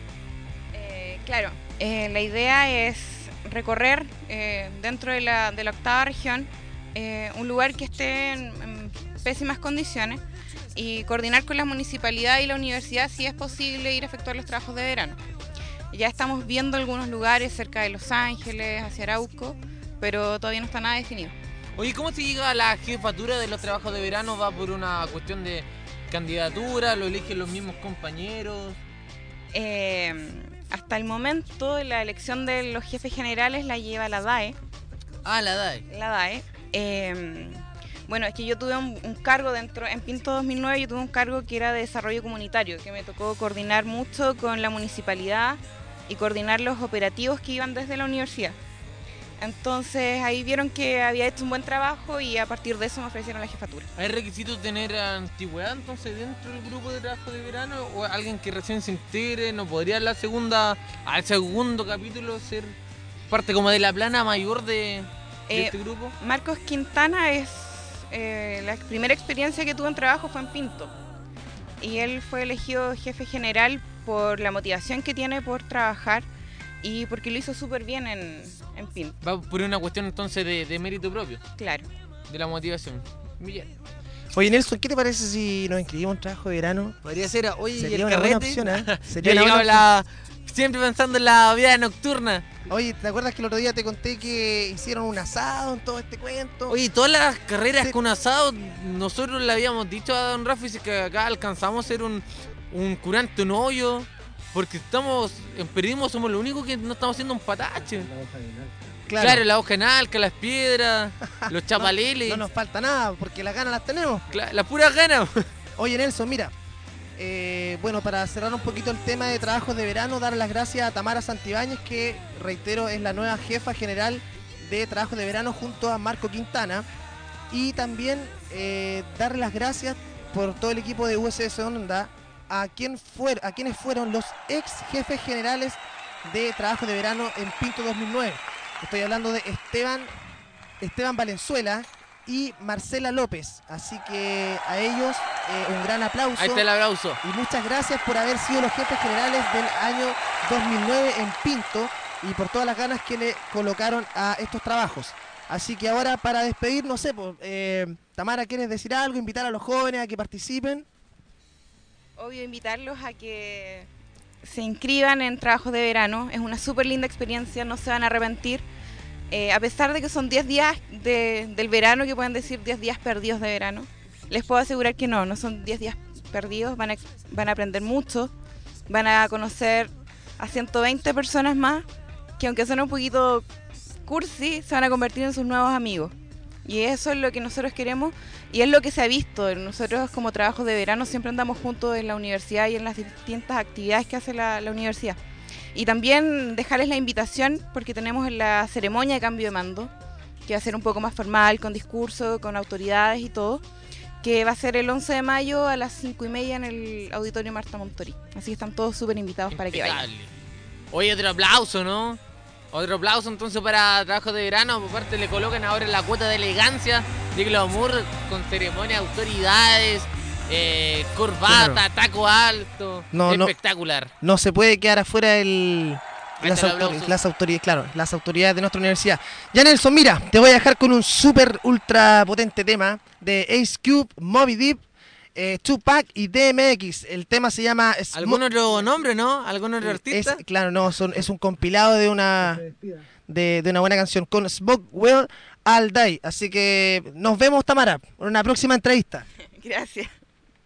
Speaker 10: Claro, eh, la idea es recorrer eh, dentro de la, de la octava región eh, un lugar que esté en, en pésimas condiciones y coordinar con la municipalidad y la universidad si es posible ir a efectuar los trabajos de verano. Ya estamos viendo algunos lugares cerca de Los Ángeles, hacia Arauco, pero todavía no está nada definido.
Speaker 1: Oye, ¿cómo se llega a la jefatura de los trabajos de verano? ¿Va por una cuestión de candidatura? ¿Lo eligen los mismos compañeros?
Speaker 10: Eh, hasta el momento la elección de los jefes generales la lleva la DAE.
Speaker 1: Ah, la DAE.
Speaker 10: La DAE. Eh, bueno, es que yo tuve un, un cargo dentro, en Pinto 2009 yo tuve un cargo que era de desarrollo comunitario, que me tocó coordinar mucho con la municipalidad y coordinar los operativos que iban desde la universidad. Entonces ahí vieron que había hecho un buen trabajo y a partir de eso me ofrecieron la jefatura.
Speaker 1: ¿Hay requisito tener antigüedad entonces dentro del grupo de trabajo de verano? ¿O alguien que recién se integre no podría la segunda, al segundo capítulo ser parte como de la plana mayor de, de
Speaker 10: Eh,
Speaker 1: este grupo?
Speaker 10: Marcos Quintana es eh, la primera experiencia que tuvo en trabajo fue en Pinto. Y él fue elegido jefe general por la motivación que tiene por trabajar y porque lo hizo súper bien en, en Pinto.
Speaker 1: Va por una cuestión entonces de, de mérito propio,
Speaker 10: Claro.
Speaker 1: de la motivación. Bien.
Speaker 9: Oye Nelson, ¿qué te parece si nos inscribimos en trabajo de verano?
Speaker 1: Podría ser, oye,
Speaker 9: Sería
Speaker 1: ¿y el
Speaker 9: una buena
Speaker 1: carrete?
Speaker 9: opción, ¿eh?
Speaker 1: Yo
Speaker 9: Sería una
Speaker 1: llegaba
Speaker 9: buena
Speaker 1: la- siempre pensando en la vida nocturna.
Speaker 9: Oye, ¿te acuerdas que el otro día te conté que hicieron un asado en todo este cuento?
Speaker 1: Oye, todas las carreras con asado, nosotros le habíamos dicho a Don Rafa que acá alcanzamos a ser un, un curante, un hoyo, porque estamos en periodismo, somos los únicos que no estamos haciendo un patache. Claro, la hoja en alca, las piedras, los chapaleles,
Speaker 9: No nos falta nada, porque las ganas las tenemos.
Speaker 1: cla- las puras ganas.
Speaker 9: Oye, Nelson, mira. eh, bueno, para cerrar un poquito el tema de trabajos de verano, dar las gracias a Tamara Santibáñez, que reitero es la nueva jefa general de trabajos de verano junto a Marco Quintana. Y también eh, darle las gracias por todo el equipo de USS Onda a, quien fuer- a quienes fueron los ex jefes generales de trabajo de verano en Pinto 2009. Estoy hablando de Esteban, Esteban Valenzuela y Marcela López. Así que a ellos eh, un gran aplauso.
Speaker 1: Ahí está el aplauso.
Speaker 9: Y muchas gracias por haber sido los jefes generales del año 2009 en Pinto y por todas las ganas que le colocaron a estos trabajos. Así que ahora para despedir, no sé, pues, eh, Tamara, ¿quieres decir algo? Invitar a los jóvenes a que participen.
Speaker 10: Obvio, invitarlos a que se inscriban en trabajos de verano. Es una súper linda experiencia, no se van a arrepentir. Eh, a pesar de que son 10 días de- del verano, que pueden decir 10 días perdidos de verano, les puedo asegurar que no, no son 10 días perdidos, van a, van a aprender mucho, van a conocer a 120 personas más, que aunque son un poquito cursi, se van a convertir en sus nuevos amigos. Y eso es lo que nosotros queremos y es lo que se ha visto. Nosotros como trabajos de verano siempre andamos juntos en la universidad y en las distintas actividades que hace la, universidad. Y también dejarles la invitación porque tenemos la ceremonia de cambio de mando, que va a ser un poco más formal, con discurso, con autoridades y todo, que va a ser el 11 de mayo a las 5 y media en el Auditorio Marta Montori. Así que están todos súper invitados para que vayan.
Speaker 1: Oye, otro aplauso, ¿no? Otro aplauso entonces para trabajo de verano. Por parte le colocan ahora la cuota de elegancia, de glamour, con ceremonia, autoridades, eh, corbata,
Speaker 9: Claro.
Speaker 1: taco alto.
Speaker 9: No, no.
Speaker 1: espectacular.
Speaker 9: No se puede quedar afuera el, las,
Speaker 1: está el
Speaker 9: autori-
Speaker 1: aplauso.
Speaker 9: las autoridades, claro, las autoridades de nuestra universidad. Ya Nelson, mira, te voy a dejar con un súper ultra potente tema de Ace Cube, Moby Deep, eh, Tupac y DMX. El tema se llama
Speaker 1: ¿Algún otro nombre, no? ¿Algún otro
Speaker 9: es,
Speaker 1: artista?
Speaker 9: claro, no, son, es un compilado de una de, de una buena canción con Smoke Well All Day. Así que nos vemos, Tamara, en una próxima entrevista.
Speaker 10: Gracias.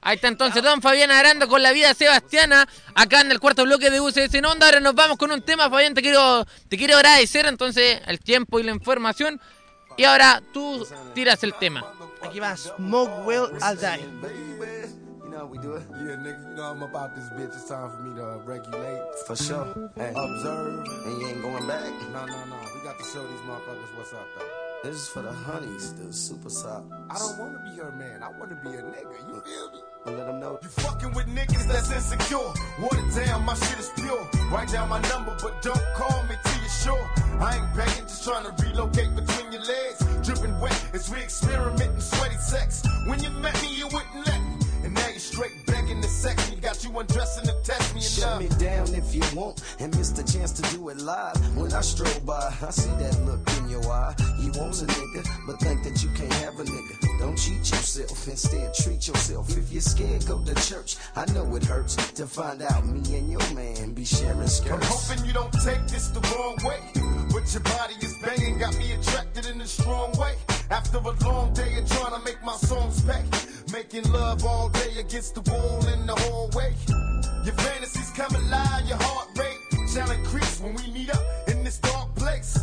Speaker 1: Ahí está entonces Don Fabián Aranda con la vida Sebastiana, acá en el cuarto bloque de UCS en Onda. Ahora nos vamos con un tema, Fabián, te quiero, te quiero agradecer entonces el tiempo y la información. Y ahora tú tiras el tema.
Speaker 9: Aquí va Smoke Well All Day.
Speaker 11: You know how we do it?
Speaker 12: Yeah, nigga, you know I'm about this bitch. It's time for me to uh, regulate.
Speaker 11: For sure. Hey.
Speaker 12: Observe.
Speaker 11: And you ain't going back?
Speaker 12: No, no, no. We got to show these motherfuckers what's up, though.
Speaker 11: This is for the honeys, the super soft.
Speaker 12: I don't want to be your man. I want to be a nigga. You feel me?
Speaker 11: Well, let them know.
Speaker 12: You fucking with niggas that's insecure. Water down, my shit is pure. Write down my number, but don't call me till you're sure. I ain't begging, just trying to relocate between your legs. Dripping wet as we experiment in sweaty sex. When you met me, you wouldn't let me. And now you're straight to sex me. Got you undressing to test me and
Speaker 11: Shut me down if you want and miss the chance to do it live. When I stroll by, I see that look in your eye. You want a nigga, but think that you can't have a nigga. Don't cheat yourself, instead treat yourself. If you're scared, go to church. I know it hurts to find out me and your man be sharing skirts.
Speaker 12: I'm hoping you don't take this the wrong way. But your body is banging, got me attracted in a strong way. After a long day of trying to make my songs pay. Making love all day against the wall in the hallway. Your fantasies come alive, your heart rate shall increase when we meet up in this dark place.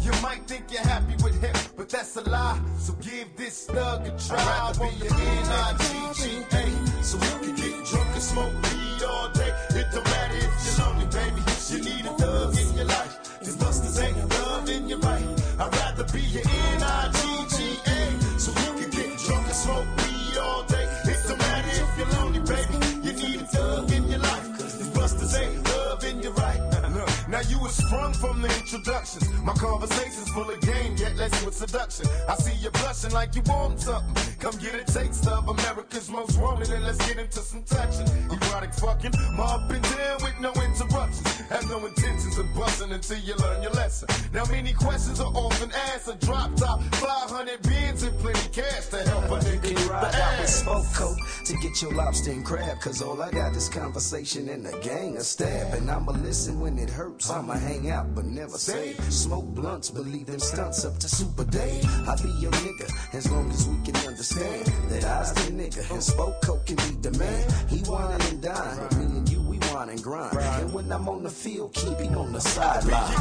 Speaker 12: You might think you're happy with him, but that's a lie. So give this thug a try. I'd rather be an N-I-G-G-A. So we can get drunk and smoke weed all day. It don't matter if you're lonely, baby. You need a thug in your life. These busters ain't sprung from the introductions. My conversation's full of game, yet less with seduction. I see you blushing like you want something. Come get a taste of America's most wanted, and let's get into some touching. Erotic fucking, up and down with no interruptions. Have no intentions of busting until you learn your lesson. Now many questions are often asked. A drop top, 500 bins and plenty cash to help a nigga get the
Speaker 11: ride with
Speaker 12: ass.
Speaker 11: smoke coat to get your lobster and crab? Cause all I got is conversation and a gang of stab. And I'ma listen when it hurts. I'ma hang out but never say. Smoke blunts, believe them stunts up to Super Day. I be your nigga as long as we can understand that I's the nigga and smoke coat can be the man. He whining and dine, but me and you we whine and grind. And when I'm on the field, keep him on the sideline.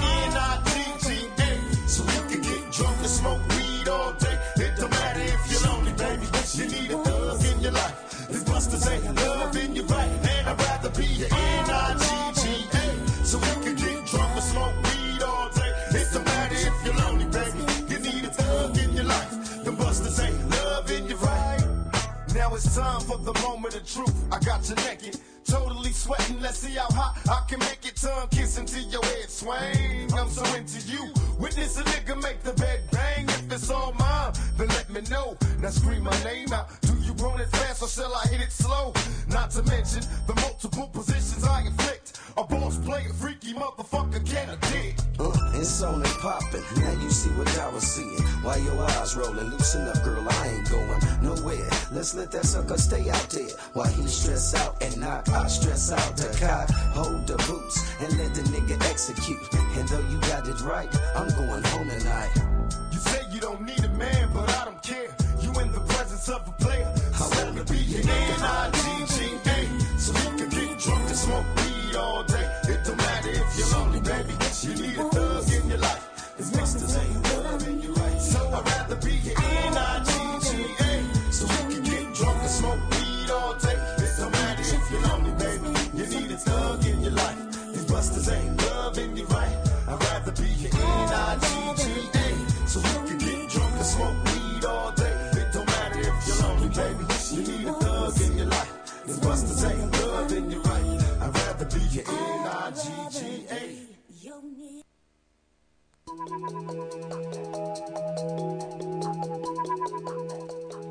Speaker 12: So you can get drunk and smoke weed all day. It don't matter if you're lonely, baby. You need a thug in your life. These busters ain't loving you right. And I'd rather be your N-I-G-G-A. Time for the moment of truth. I got you naked. totally sweating. Let's see how hot I can make it tongue kissing to your head swing. I'm so into you. Witness a nigga make the bed bang. If it's all mine, then let me know. Now scream my name out. Do want it fast or shall I hit it slow? Not to mention the multiple positions I inflict. A boss player, freaky motherfucker, can I dig?
Speaker 11: Uh, it's on and poppin'. Now you see what I was seeing. Why your eyes rolling? Loosen up, girl. I ain't going nowhere. Let's let that sucker stay out there. While he stress out and not I stress out the cop. Hold the boots and let the nigga execute. And though you got it right, I'm going home tonight.
Speaker 12: You say you don't need a man, but I don't care. You in the presence of a player. So can get drunk and smoke weed all day. It don't matter if you're lonely, baby. You need a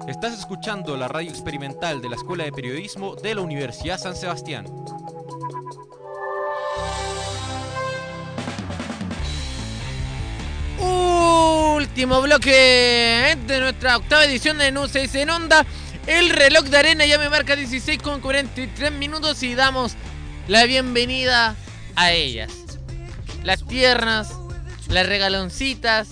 Speaker 13: Estás escuchando la radio experimental de la Escuela de Periodismo de la Universidad San Sebastián.
Speaker 1: Último bloque de nuestra octava edición de No 6 en Onda. El reloj de arena ya me marca 16 con 43 minutos y damos la bienvenida a ellas. Las tiernas, las regaloncitas,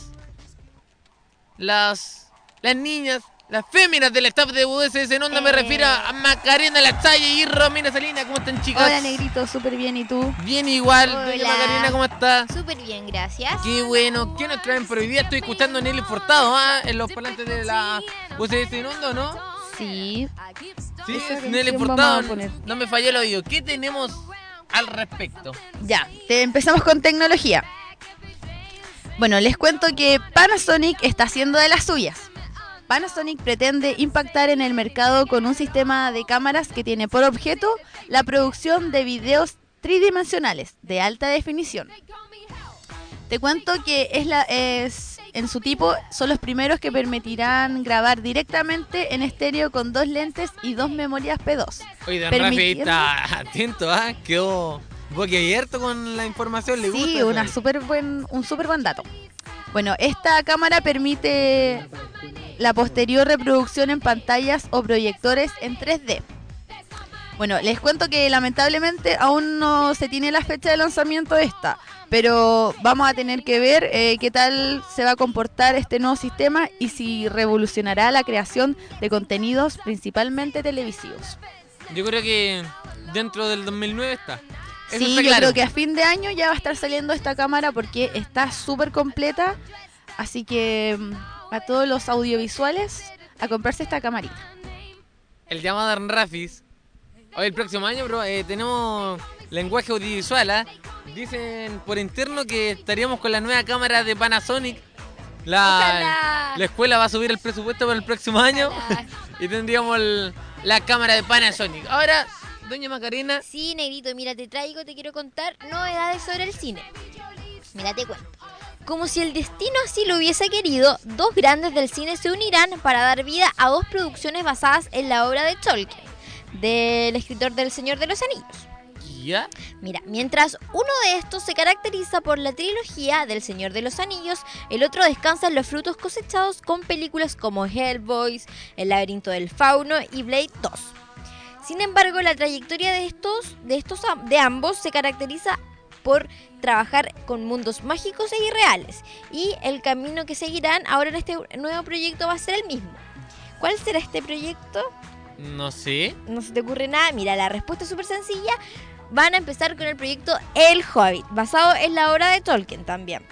Speaker 1: las, las niñas, las féminas del staff de UDSS en Onda. Me
Speaker 14: Eh.
Speaker 1: refiero a Macarena Lachalle y Romina Salina. ¿Cómo están, chicas?
Speaker 14: Hola, Negrito, súper bien. ¿Y tú?
Speaker 1: Bien igual.
Speaker 14: Hola.
Speaker 1: Macarena, ¿cómo está?
Speaker 14: Súper bien, gracias.
Speaker 1: Qué bueno. ¿Qué nos traen por hoy día? Estoy escuchando a Nelly Furtado ¿ah? en los parlantes de la UCS en Onda, ¿no?
Speaker 14: Sí.
Speaker 1: Sí, Nelly
Speaker 14: poner.
Speaker 1: No me falló el oído. ¿Qué tenemos al respecto?
Speaker 14: Ya, empezamos con tecnología. Bueno, les cuento que Panasonic está haciendo de las suyas. Panasonic pretende impactar en el mercado con un sistema de cámaras que tiene por objeto la producción de videos tridimensionales de alta definición. Te cuento que es la es en su tipo son los primeros que permitirán grabar directamente en estéreo con dos lentes y dos memorias P2.
Speaker 1: Oye, ahí
Speaker 14: permitiendo-
Speaker 1: está atento, ¿ah? Quedó boquiabierto con la información. ¿Le gusta?
Speaker 14: Sí, una super buen, un súper buen dato. Bueno, esta cámara permite la posterior reproducción en pantallas o proyectores en 3D. Bueno, les cuento que lamentablemente aún no se tiene la fecha de lanzamiento de esta, pero vamos a tener que ver eh, qué tal se va a comportar este nuevo sistema y si revolucionará la creación de contenidos principalmente televisivos.
Speaker 1: Yo creo que dentro del 2009 está. Eso
Speaker 14: Sí,
Speaker 1: está
Speaker 14: yo
Speaker 1: claro.
Speaker 14: creo que a fin de año ya va a estar saliendo esta cámara porque está súper completa. Así que mm, a todos los audiovisuales a comprarse esta camarita.
Speaker 1: El llamado Rafis. Hoy el próximo año, bro, eh, tenemos lenguaje audiovisual, ¿ah? Dicen por interno que estaríamos con la nueva cámara de Panasonic. La, escuela va a subir el presupuesto para el próximo año y tendríamos el- la cámara de Panasonic. Ahora, doña Macarena,
Speaker 15: Sí, negrito, mira, te traigo, te quiero contar novedades sobre el cine. Mira, te cuento. Como si el destino así lo hubiese querido, dos grandes del cine se unirán para dar vida a dos producciones basadas en la obra de Tolkien, del escritor del Señor de los Anillos.
Speaker 1: ¿ya?
Speaker 15: Mira, mientras uno de estos se caracteriza por la trilogía del Señor de los Anillos, el otro descansa en los frutos cosechados con películas como Hellboy, El laberinto del fauno y Blade 2. Sin embargo, la trayectoria de estos, de estos de ambos se caracteriza por trabajar con mundos mágicos e irreales y el camino que seguirán ahora en este nuevo proyecto va a ser el mismo. ¿Cuál será este proyecto?
Speaker 1: No sé.
Speaker 15: no se te ocurre nada, mira, la respuesta es súper sencilla. Van a empezar con el proyecto El Hobbit, basado en la obra de Tolkien también.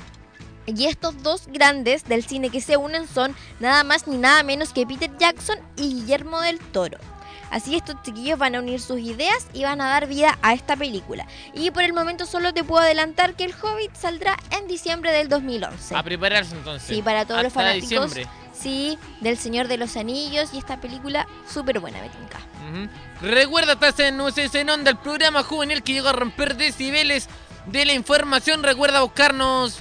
Speaker 15: Y estos dos grandes del cine que se unen son nada más ni nada menos que Peter Jackson y Guillermo del Toro. Así estos chiquillos van a unir sus ideas y van a dar vida a esta película. Y por el momento solo te puedo adelantar que El Hobbit saldrá en diciembre del 2011.
Speaker 1: A prepararse entonces.
Speaker 15: Sí, para todos los
Speaker 1: Hasta
Speaker 15: fanáticos.
Speaker 1: diciembre.
Speaker 15: Sí, del Señor de los Anillos y esta película súper buena, me tinca.
Speaker 1: Ujú. Recuerda, estás en en Onda, el programa juvenil que llega a romper decibeles de la información. Recuerda buscarnos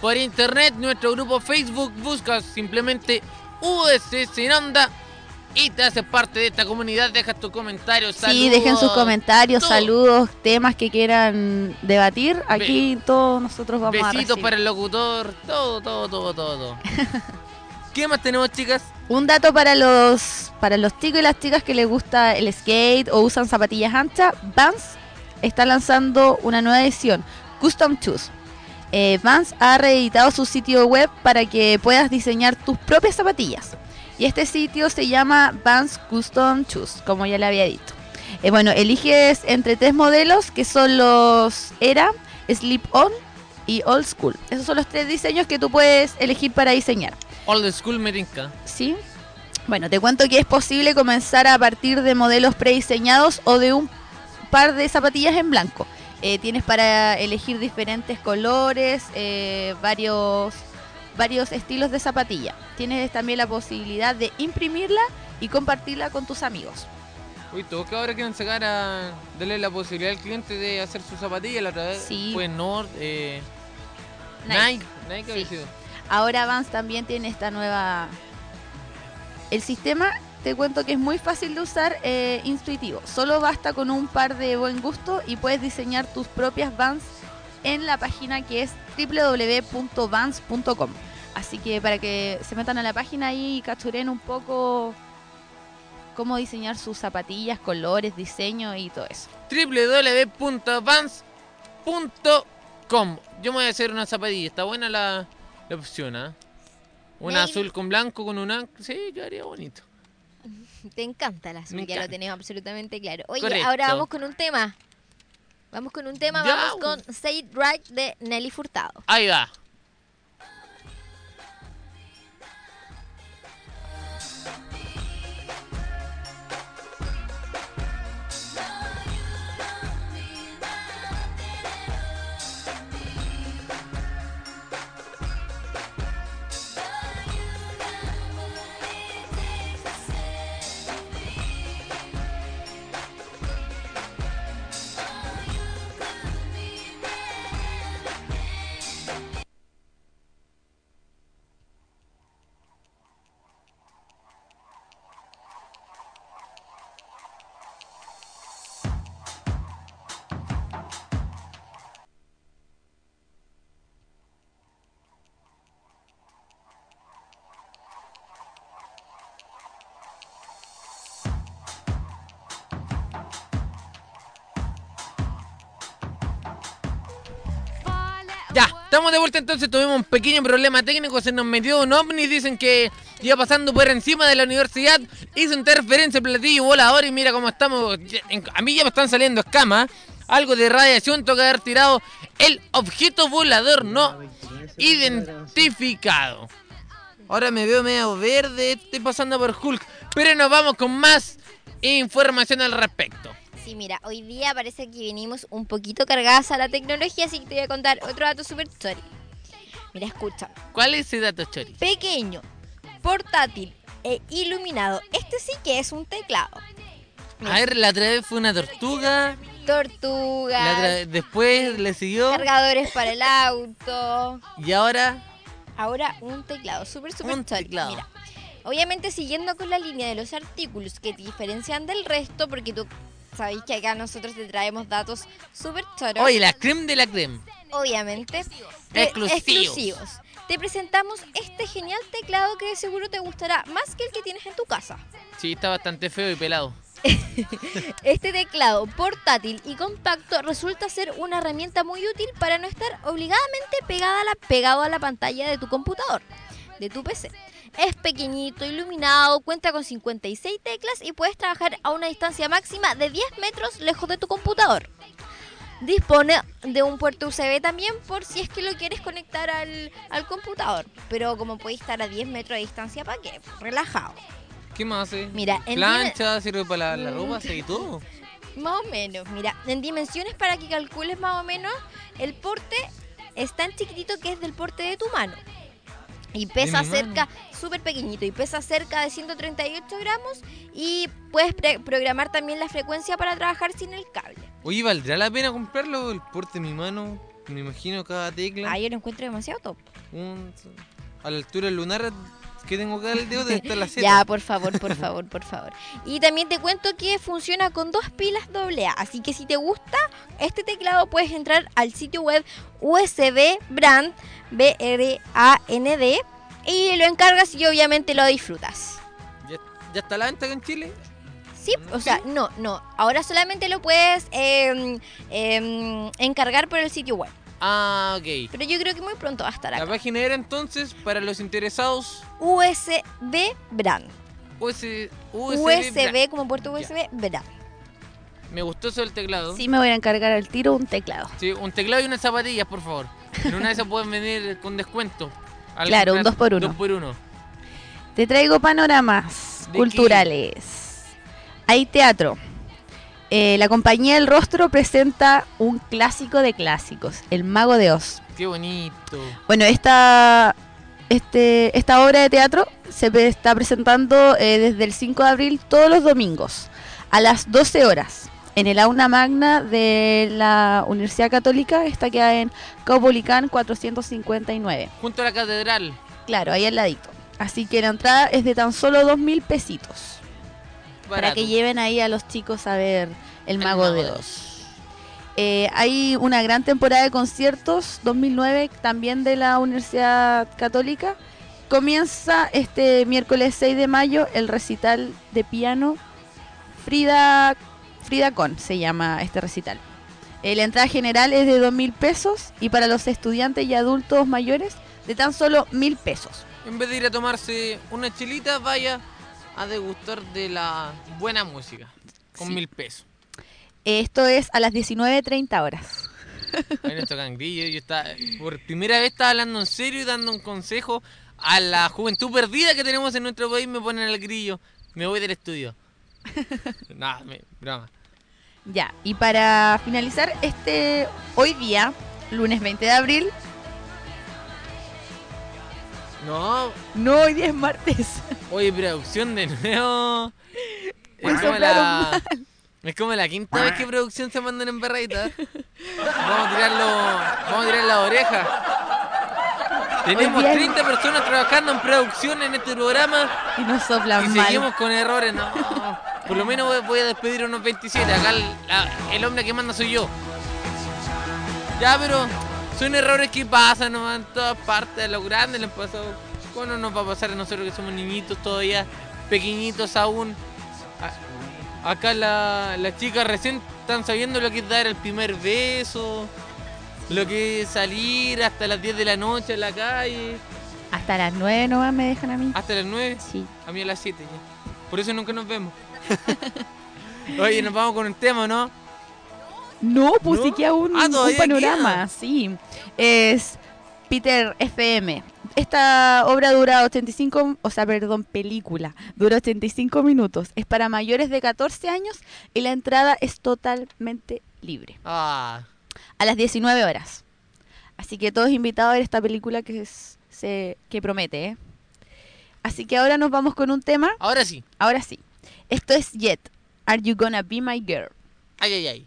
Speaker 1: por internet, nuestro grupo Facebook. Buscas simplemente UCC en Onda y te haces parte de esta comunidad. Deja tu comentario.
Speaker 14: Sí, dejen sus comentarios,
Speaker 1: todo.
Speaker 14: saludos, temas que quieran debatir. Aquí todos nosotros vamos a
Speaker 1: Besitos
Speaker 14: recibir.
Speaker 1: para el locutor. Todo, todo, todo, todo. ¿Qué más tenemos, chicas?
Speaker 14: Un dato para los para los chicos y las chicas que les gusta el skate o usan zapatillas anchas, Vans está lanzando una nueva edición, Custom Shoes. Eh, Vans ha reeditado su sitio web para que puedas diseñar tus propias zapatillas. Y este sitio se llama Vans Custom Shoes, como ya le había dicho. Eh, bueno, eliges entre tres modelos que son los Era, Slip On y Old School. Esos son los tres diseños que tú puedes elegir para diseñar.
Speaker 1: Old School me tinca.
Speaker 14: ¿Sí? Bueno, te cuento que es posible comenzar a partir de modelos prediseñados o de un par de zapatillas en blanco. Eh, tienes para elegir diferentes colores, eh, varios, varios estilos de zapatilla. Tienes también la posibilidad de imprimirla y compartirla con tus amigos.
Speaker 1: Uy, todos que ahora quieren sacar a darle la posibilidad al cliente de hacer su zapatilla la otra vez.
Speaker 14: Sí.
Speaker 1: Fue Nord, eh,
Speaker 14: Nike.
Speaker 1: Nike. Nike sido.
Speaker 14: Ahora Vans también tiene esta nueva... El sistema, te cuento que es muy fácil de usar, eh, intuitivo. Solo basta con un par de buen gusto y puedes diseñar tus propias Vans en la página que es www.vans.com. Así que para que se metan a la página ahí y capturen un poco cómo diseñar sus zapatillas, colores, diseño y todo eso.
Speaker 1: www.vans.com Yo me voy a hacer una zapatilla. Está buena la, la opción, ¿ah?
Speaker 15: Navy.
Speaker 1: azul con blanco, con una... Sí, quedaría bonito.
Speaker 15: Te encanta el azul,
Speaker 1: Me
Speaker 15: ya lo tenemos absolutamente claro. Oye,
Speaker 1: Correcto.
Speaker 15: ahora vamos con un tema. Vamos con un tema,
Speaker 1: Ya.
Speaker 15: vamos con Say It Right de Nelly Furtado.
Speaker 1: Ahí va. Estamos de vuelta entonces, tuvimos un pequeño problema técnico, se nos metió un ovni, dicen que iba pasando por encima de la universidad, hizo interferencia platillo volador y mira cómo estamos, a mí ya me están saliendo escamas, algo de radiación, toca haber tirado el objeto volador no identificado. Ahora me veo medio verde, estoy pasando por Hulk, pero nos vamos con más información al respecto.
Speaker 15: Sí, mira, hoy día parece que venimos un poquito cargadas a la tecnología, así que te voy a contar otro dato super story. Mira, escucha.
Speaker 1: ¿Cuál es ese dato, Chori?
Speaker 15: Pequeño, portátil e iluminado. Este sí que es un teclado.
Speaker 1: A ver, la otra vez fue una tortuga. Otra- después le siguió.
Speaker 15: cargadores para el auto.
Speaker 1: Y ahora.
Speaker 15: Ahora un teclado, súper, súper
Speaker 1: Un teclado.
Speaker 15: Mira, obviamente siguiendo con la línea de los artículos que te diferencian del resto, porque tú sabéis que acá nosotros te traemos datos súper choros.
Speaker 1: Oye, la creme de la creme.
Speaker 15: obviamente, te-
Speaker 1: Exclusivos.
Speaker 15: exclusivos. Te presentamos este genial teclado que de seguro te gustará más que el que tienes en tu casa.
Speaker 1: Sí, está bastante feo y pelado.
Speaker 15: Este teclado portátil y compacto resulta ser una herramienta muy útil para no estar obligadamente pegada a la- pegado a la pantalla de tu computador, de tu PC. Es pequeñito, iluminado, cuenta con 56 teclas y puedes trabajar a una distancia máxima de 10 metros lejos de tu computador. Dispone de un puerto USB también por si es que lo quieres conectar al, al computador. Pero como puede estar a 10 metros de distancia, ¿para qué? Relajado.
Speaker 1: ¿Qué más hace?
Speaker 15: Mira, en
Speaker 1: Plancha, sirve para la, la
Speaker 15: Mm.
Speaker 1: ropa, y todo.
Speaker 15: Más o menos, mira, en dimensiones para que calcules más o menos, el porte es tan chiquitito que es del porte de tu mano. Y pesa cerca, súper pequeñito, y pesa cerca de 138 gramos. Y puedes pre- programar también la frecuencia para trabajar sin el cable.
Speaker 1: Oye, ¿valdrá la pena comprarlo? El porte de mi mano, me imagino cada tecla.
Speaker 15: Ah, yo lo encuentro demasiado top.
Speaker 1: Un- a la altura lunar que tengo acá el dedo estar la Z.
Speaker 15: Ya, por favor, por favor, por favor. Y también te cuento que funciona con dos pilas AA. Así que si te gusta este teclado, puedes entrar al sitio web USB Brand, B-R-A-N-D, y lo encargas y obviamente lo disfrutas.
Speaker 1: ¿Ya, ya está a la venta en Chile?
Speaker 15: Sí, o sea, no, no. Ahora solamente lo puedes em, em, encargar por el sitio web.
Speaker 1: Ah, ok.
Speaker 15: Pero yo creo que muy pronto va a estar
Speaker 1: La
Speaker 15: acá.
Speaker 1: página era entonces, para los interesados,
Speaker 15: USB Brand.
Speaker 1: US, USB.
Speaker 15: USB como puerto USB Brand.
Speaker 1: Me gustó eso del teclado.
Speaker 14: Sí, me voy a encargar al tiro un teclado.
Speaker 1: Sí, un teclado y unas zapatillas, por favor. En una de esas pueden venir con descuento. Al
Speaker 14: Claro, un
Speaker 1: comprar
Speaker 14: dos por uno.
Speaker 1: Dos por uno.
Speaker 14: Te traigo panoramas
Speaker 1: ¿De
Speaker 14: culturales. Hay teatro. Eh, la compañía El Rostro presenta un clásico de clásicos, El Mago de Oz.
Speaker 1: Qué bonito.
Speaker 14: Bueno, esta, este, esta obra de teatro se está presentando eh, desde el 5 de abril todos los domingos a las 12 horas en el aula magna de la Universidad Católica. Esta queda en Caupolicán 459.
Speaker 1: Junto a la catedral.
Speaker 14: Claro, ahí al ladito. Así que la entrada es de tan solo dos mil pesitos. Para que lleven ahí a los chicos a ver El Mago,
Speaker 1: Mago
Speaker 14: de Oz. Eh, hay una gran temporada de conciertos 2009 también de la Universidad Católica. Comienza este miércoles 6 de mayo el recital de piano Frida, Frida Con, se llama este recital. Eh, la entrada general es de dos mil pesos y para los estudiantes y adultos mayores de tan solo mil pesos.
Speaker 1: En vez de ir a tomarse una chelita, vaya a degustar de la buena música. Con
Speaker 14: Sí.
Speaker 1: mil pesos.
Speaker 14: Esto es a las 19.30 horas.
Speaker 1: Nos tocan grillo. Yo estaba, por primera vez estaba hablando en serio y dando un consejo a la juventud perdida que tenemos en nuestro país. Me ponen el grillo. Me voy del estudio. Nada, broma.
Speaker 14: Ya, y para finalizar, este hoy día, lunes 20 de abril,
Speaker 1: No,
Speaker 14: no, hoy día es martes.
Speaker 1: oye, producción de nuevo.
Speaker 14: Me
Speaker 1: Es como, la, es como la quinta vez que producción se mandan en berreita. Vamos a tirarlo. Vamos a tirar la oreja. Tenemos
Speaker 14: Hoy día-
Speaker 1: 30 personas trabajando en producción en este programa.
Speaker 14: Y nos soplan
Speaker 1: Y
Speaker 14: mal.
Speaker 1: seguimos con errores, no. Por lo menos voy- a despedir unos 27. Acá el hombre que manda soy yo. Ya, pero son errores que pasan ¿no? en todas partes. A los grandes les pasó. ¿Cómo no nos va a pasar a nosotros que somos niñitos todavía, pequeñitos aún? A- Acá la- las chicas recién están sabiendo lo que es dar el primer beso, lo que es salir hasta las 10 de la noche a la calle.
Speaker 14: Hasta las 9 nomás me dejan a mí.
Speaker 1: ¿Hasta las 9?
Speaker 14: Sí.
Speaker 1: A mí a las 7 ya. Por eso nunca nos vemos. Oye, nos vamos con un tema, ¿no?
Speaker 14: No, pues
Speaker 1: ¿No?
Speaker 14: sí queda un,
Speaker 1: Ah,
Speaker 14: un panorama,
Speaker 1: queda.
Speaker 14: sí. Es Peter FM. Esta obra dura 85, o sea, perdón, película, dura 85 minutos. Es para mayores de 14 años y la entrada es totalmente libre.
Speaker 1: Ah,
Speaker 14: A las 19 horas. Así que todos invitados a ver esta película que, es, se, que promete, ¿eh? Así que ahora nos vamos con un tema.
Speaker 1: ahora sí.
Speaker 14: Ahora sí. Esto es Jet. Are you gonna be my girl?
Speaker 1: Ay, ay, ay.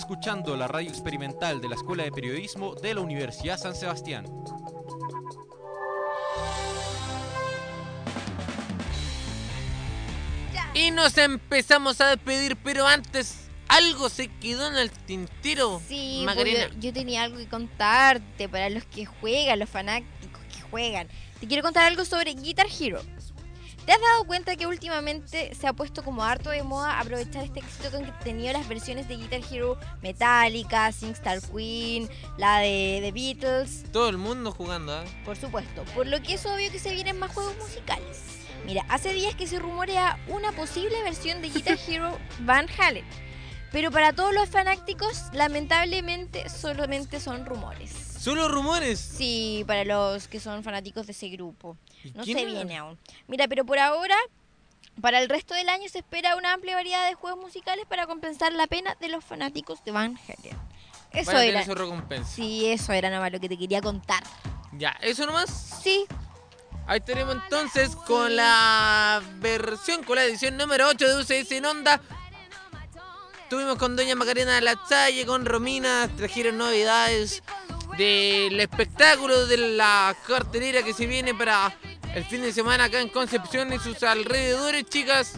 Speaker 13: Escuchando la radio experimental de la Escuela de Periodismo de la Universidad San Sebastián.
Speaker 1: Y nos empezamos a despedir, pero antes algo se quedó en el tintero.
Speaker 15: Sí,
Speaker 1: Macarena.
Speaker 15: yo tenía algo que contarte para los que juegan, los fanáticos que juegan. Te quiero contar algo sobre Guitar Hero. ¿Te has dado cuenta que últimamente se ha puesto como harto de moda aprovechar este éxito que han tenido las versiones de Guitar Hero Metallica, SingStar Queen, la de The Beatles?
Speaker 1: Todo el mundo jugando, ¿ah?
Speaker 15: Por supuesto, por lo que es obvio que se vienen más juegos musicales. Mira, hace días que se rumorea una posible versión de Guitar Hero Van Halen. Pero para todos los fanáticos, lamentablemente solamente son rumores.
Speaker 1: ¿Solo rumores?
Speaker 15: Sí, para los que son fanáticos de ese grupo. No se viene aún. Mira, pero por ahora, para el resto del año se espera una amplia variedad de juegos musicales para compensar la pena de los fanáticos de Van Halen. Eso
Speaker 1: Van
Speaker 15: era.
Speaker 1: su recompensa.
Speaker 15: Sí, eso era nada más lo que te quería contar.
Speaker 1: Ya, ¿eso nomás?
Speaker 15: Sí.
Speaker 1: Ahí tenemos entonces con la versión, con la edición número 8 de UCS en Onda. Estuvimos con Doña Macarena Lachalle, con Romina, trajeron novedades del espectáculo de la cartelera que se viene para el fin de semana acá en Concepción y sus alrededores, chicas.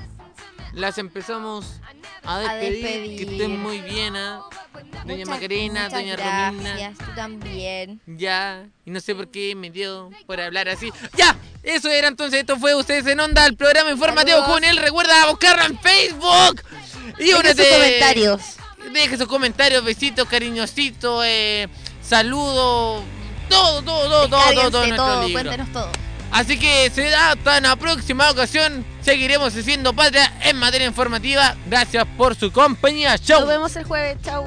Speaker 1: Las empezamos a
Speaker 15: A
Speaker 1: despedir. Que estén muy bien, ¿ah? Doña
Speaker 15: Muchas-
Speaker 1: Macarena,
Speaker 15: muchas
Speaker 1: Doña Romina.
Speaker 15: gracias, tú también.
Speaker 1: Ya, y no sé por qué me dio por hablar así. ¡Ya! Eso era entonces, esto fue Ustedes en Onda, el programa informativo con él. Recuerda buscarlo en Facebook. Y
Speaker 15: Deje
Speaker 1: únete.
Speaker 15: sus comentarios.
Speaker 1: Deje sus comentarios, besitos, cariñositos, eh, saludos. Todo, todo, todo, todo, todo, todo, nuestro
Speaker 15: todo,
Speaker 1: libro.
Speaker 15: cuéntenos todo.
Speaker 1: Así que será hasta en la próxima ocasión. Seguiremos haciendo patria en materia informativa. Gracias por su compañía. Chau.
Speaker 15: Nos vemos el jueves. Chau.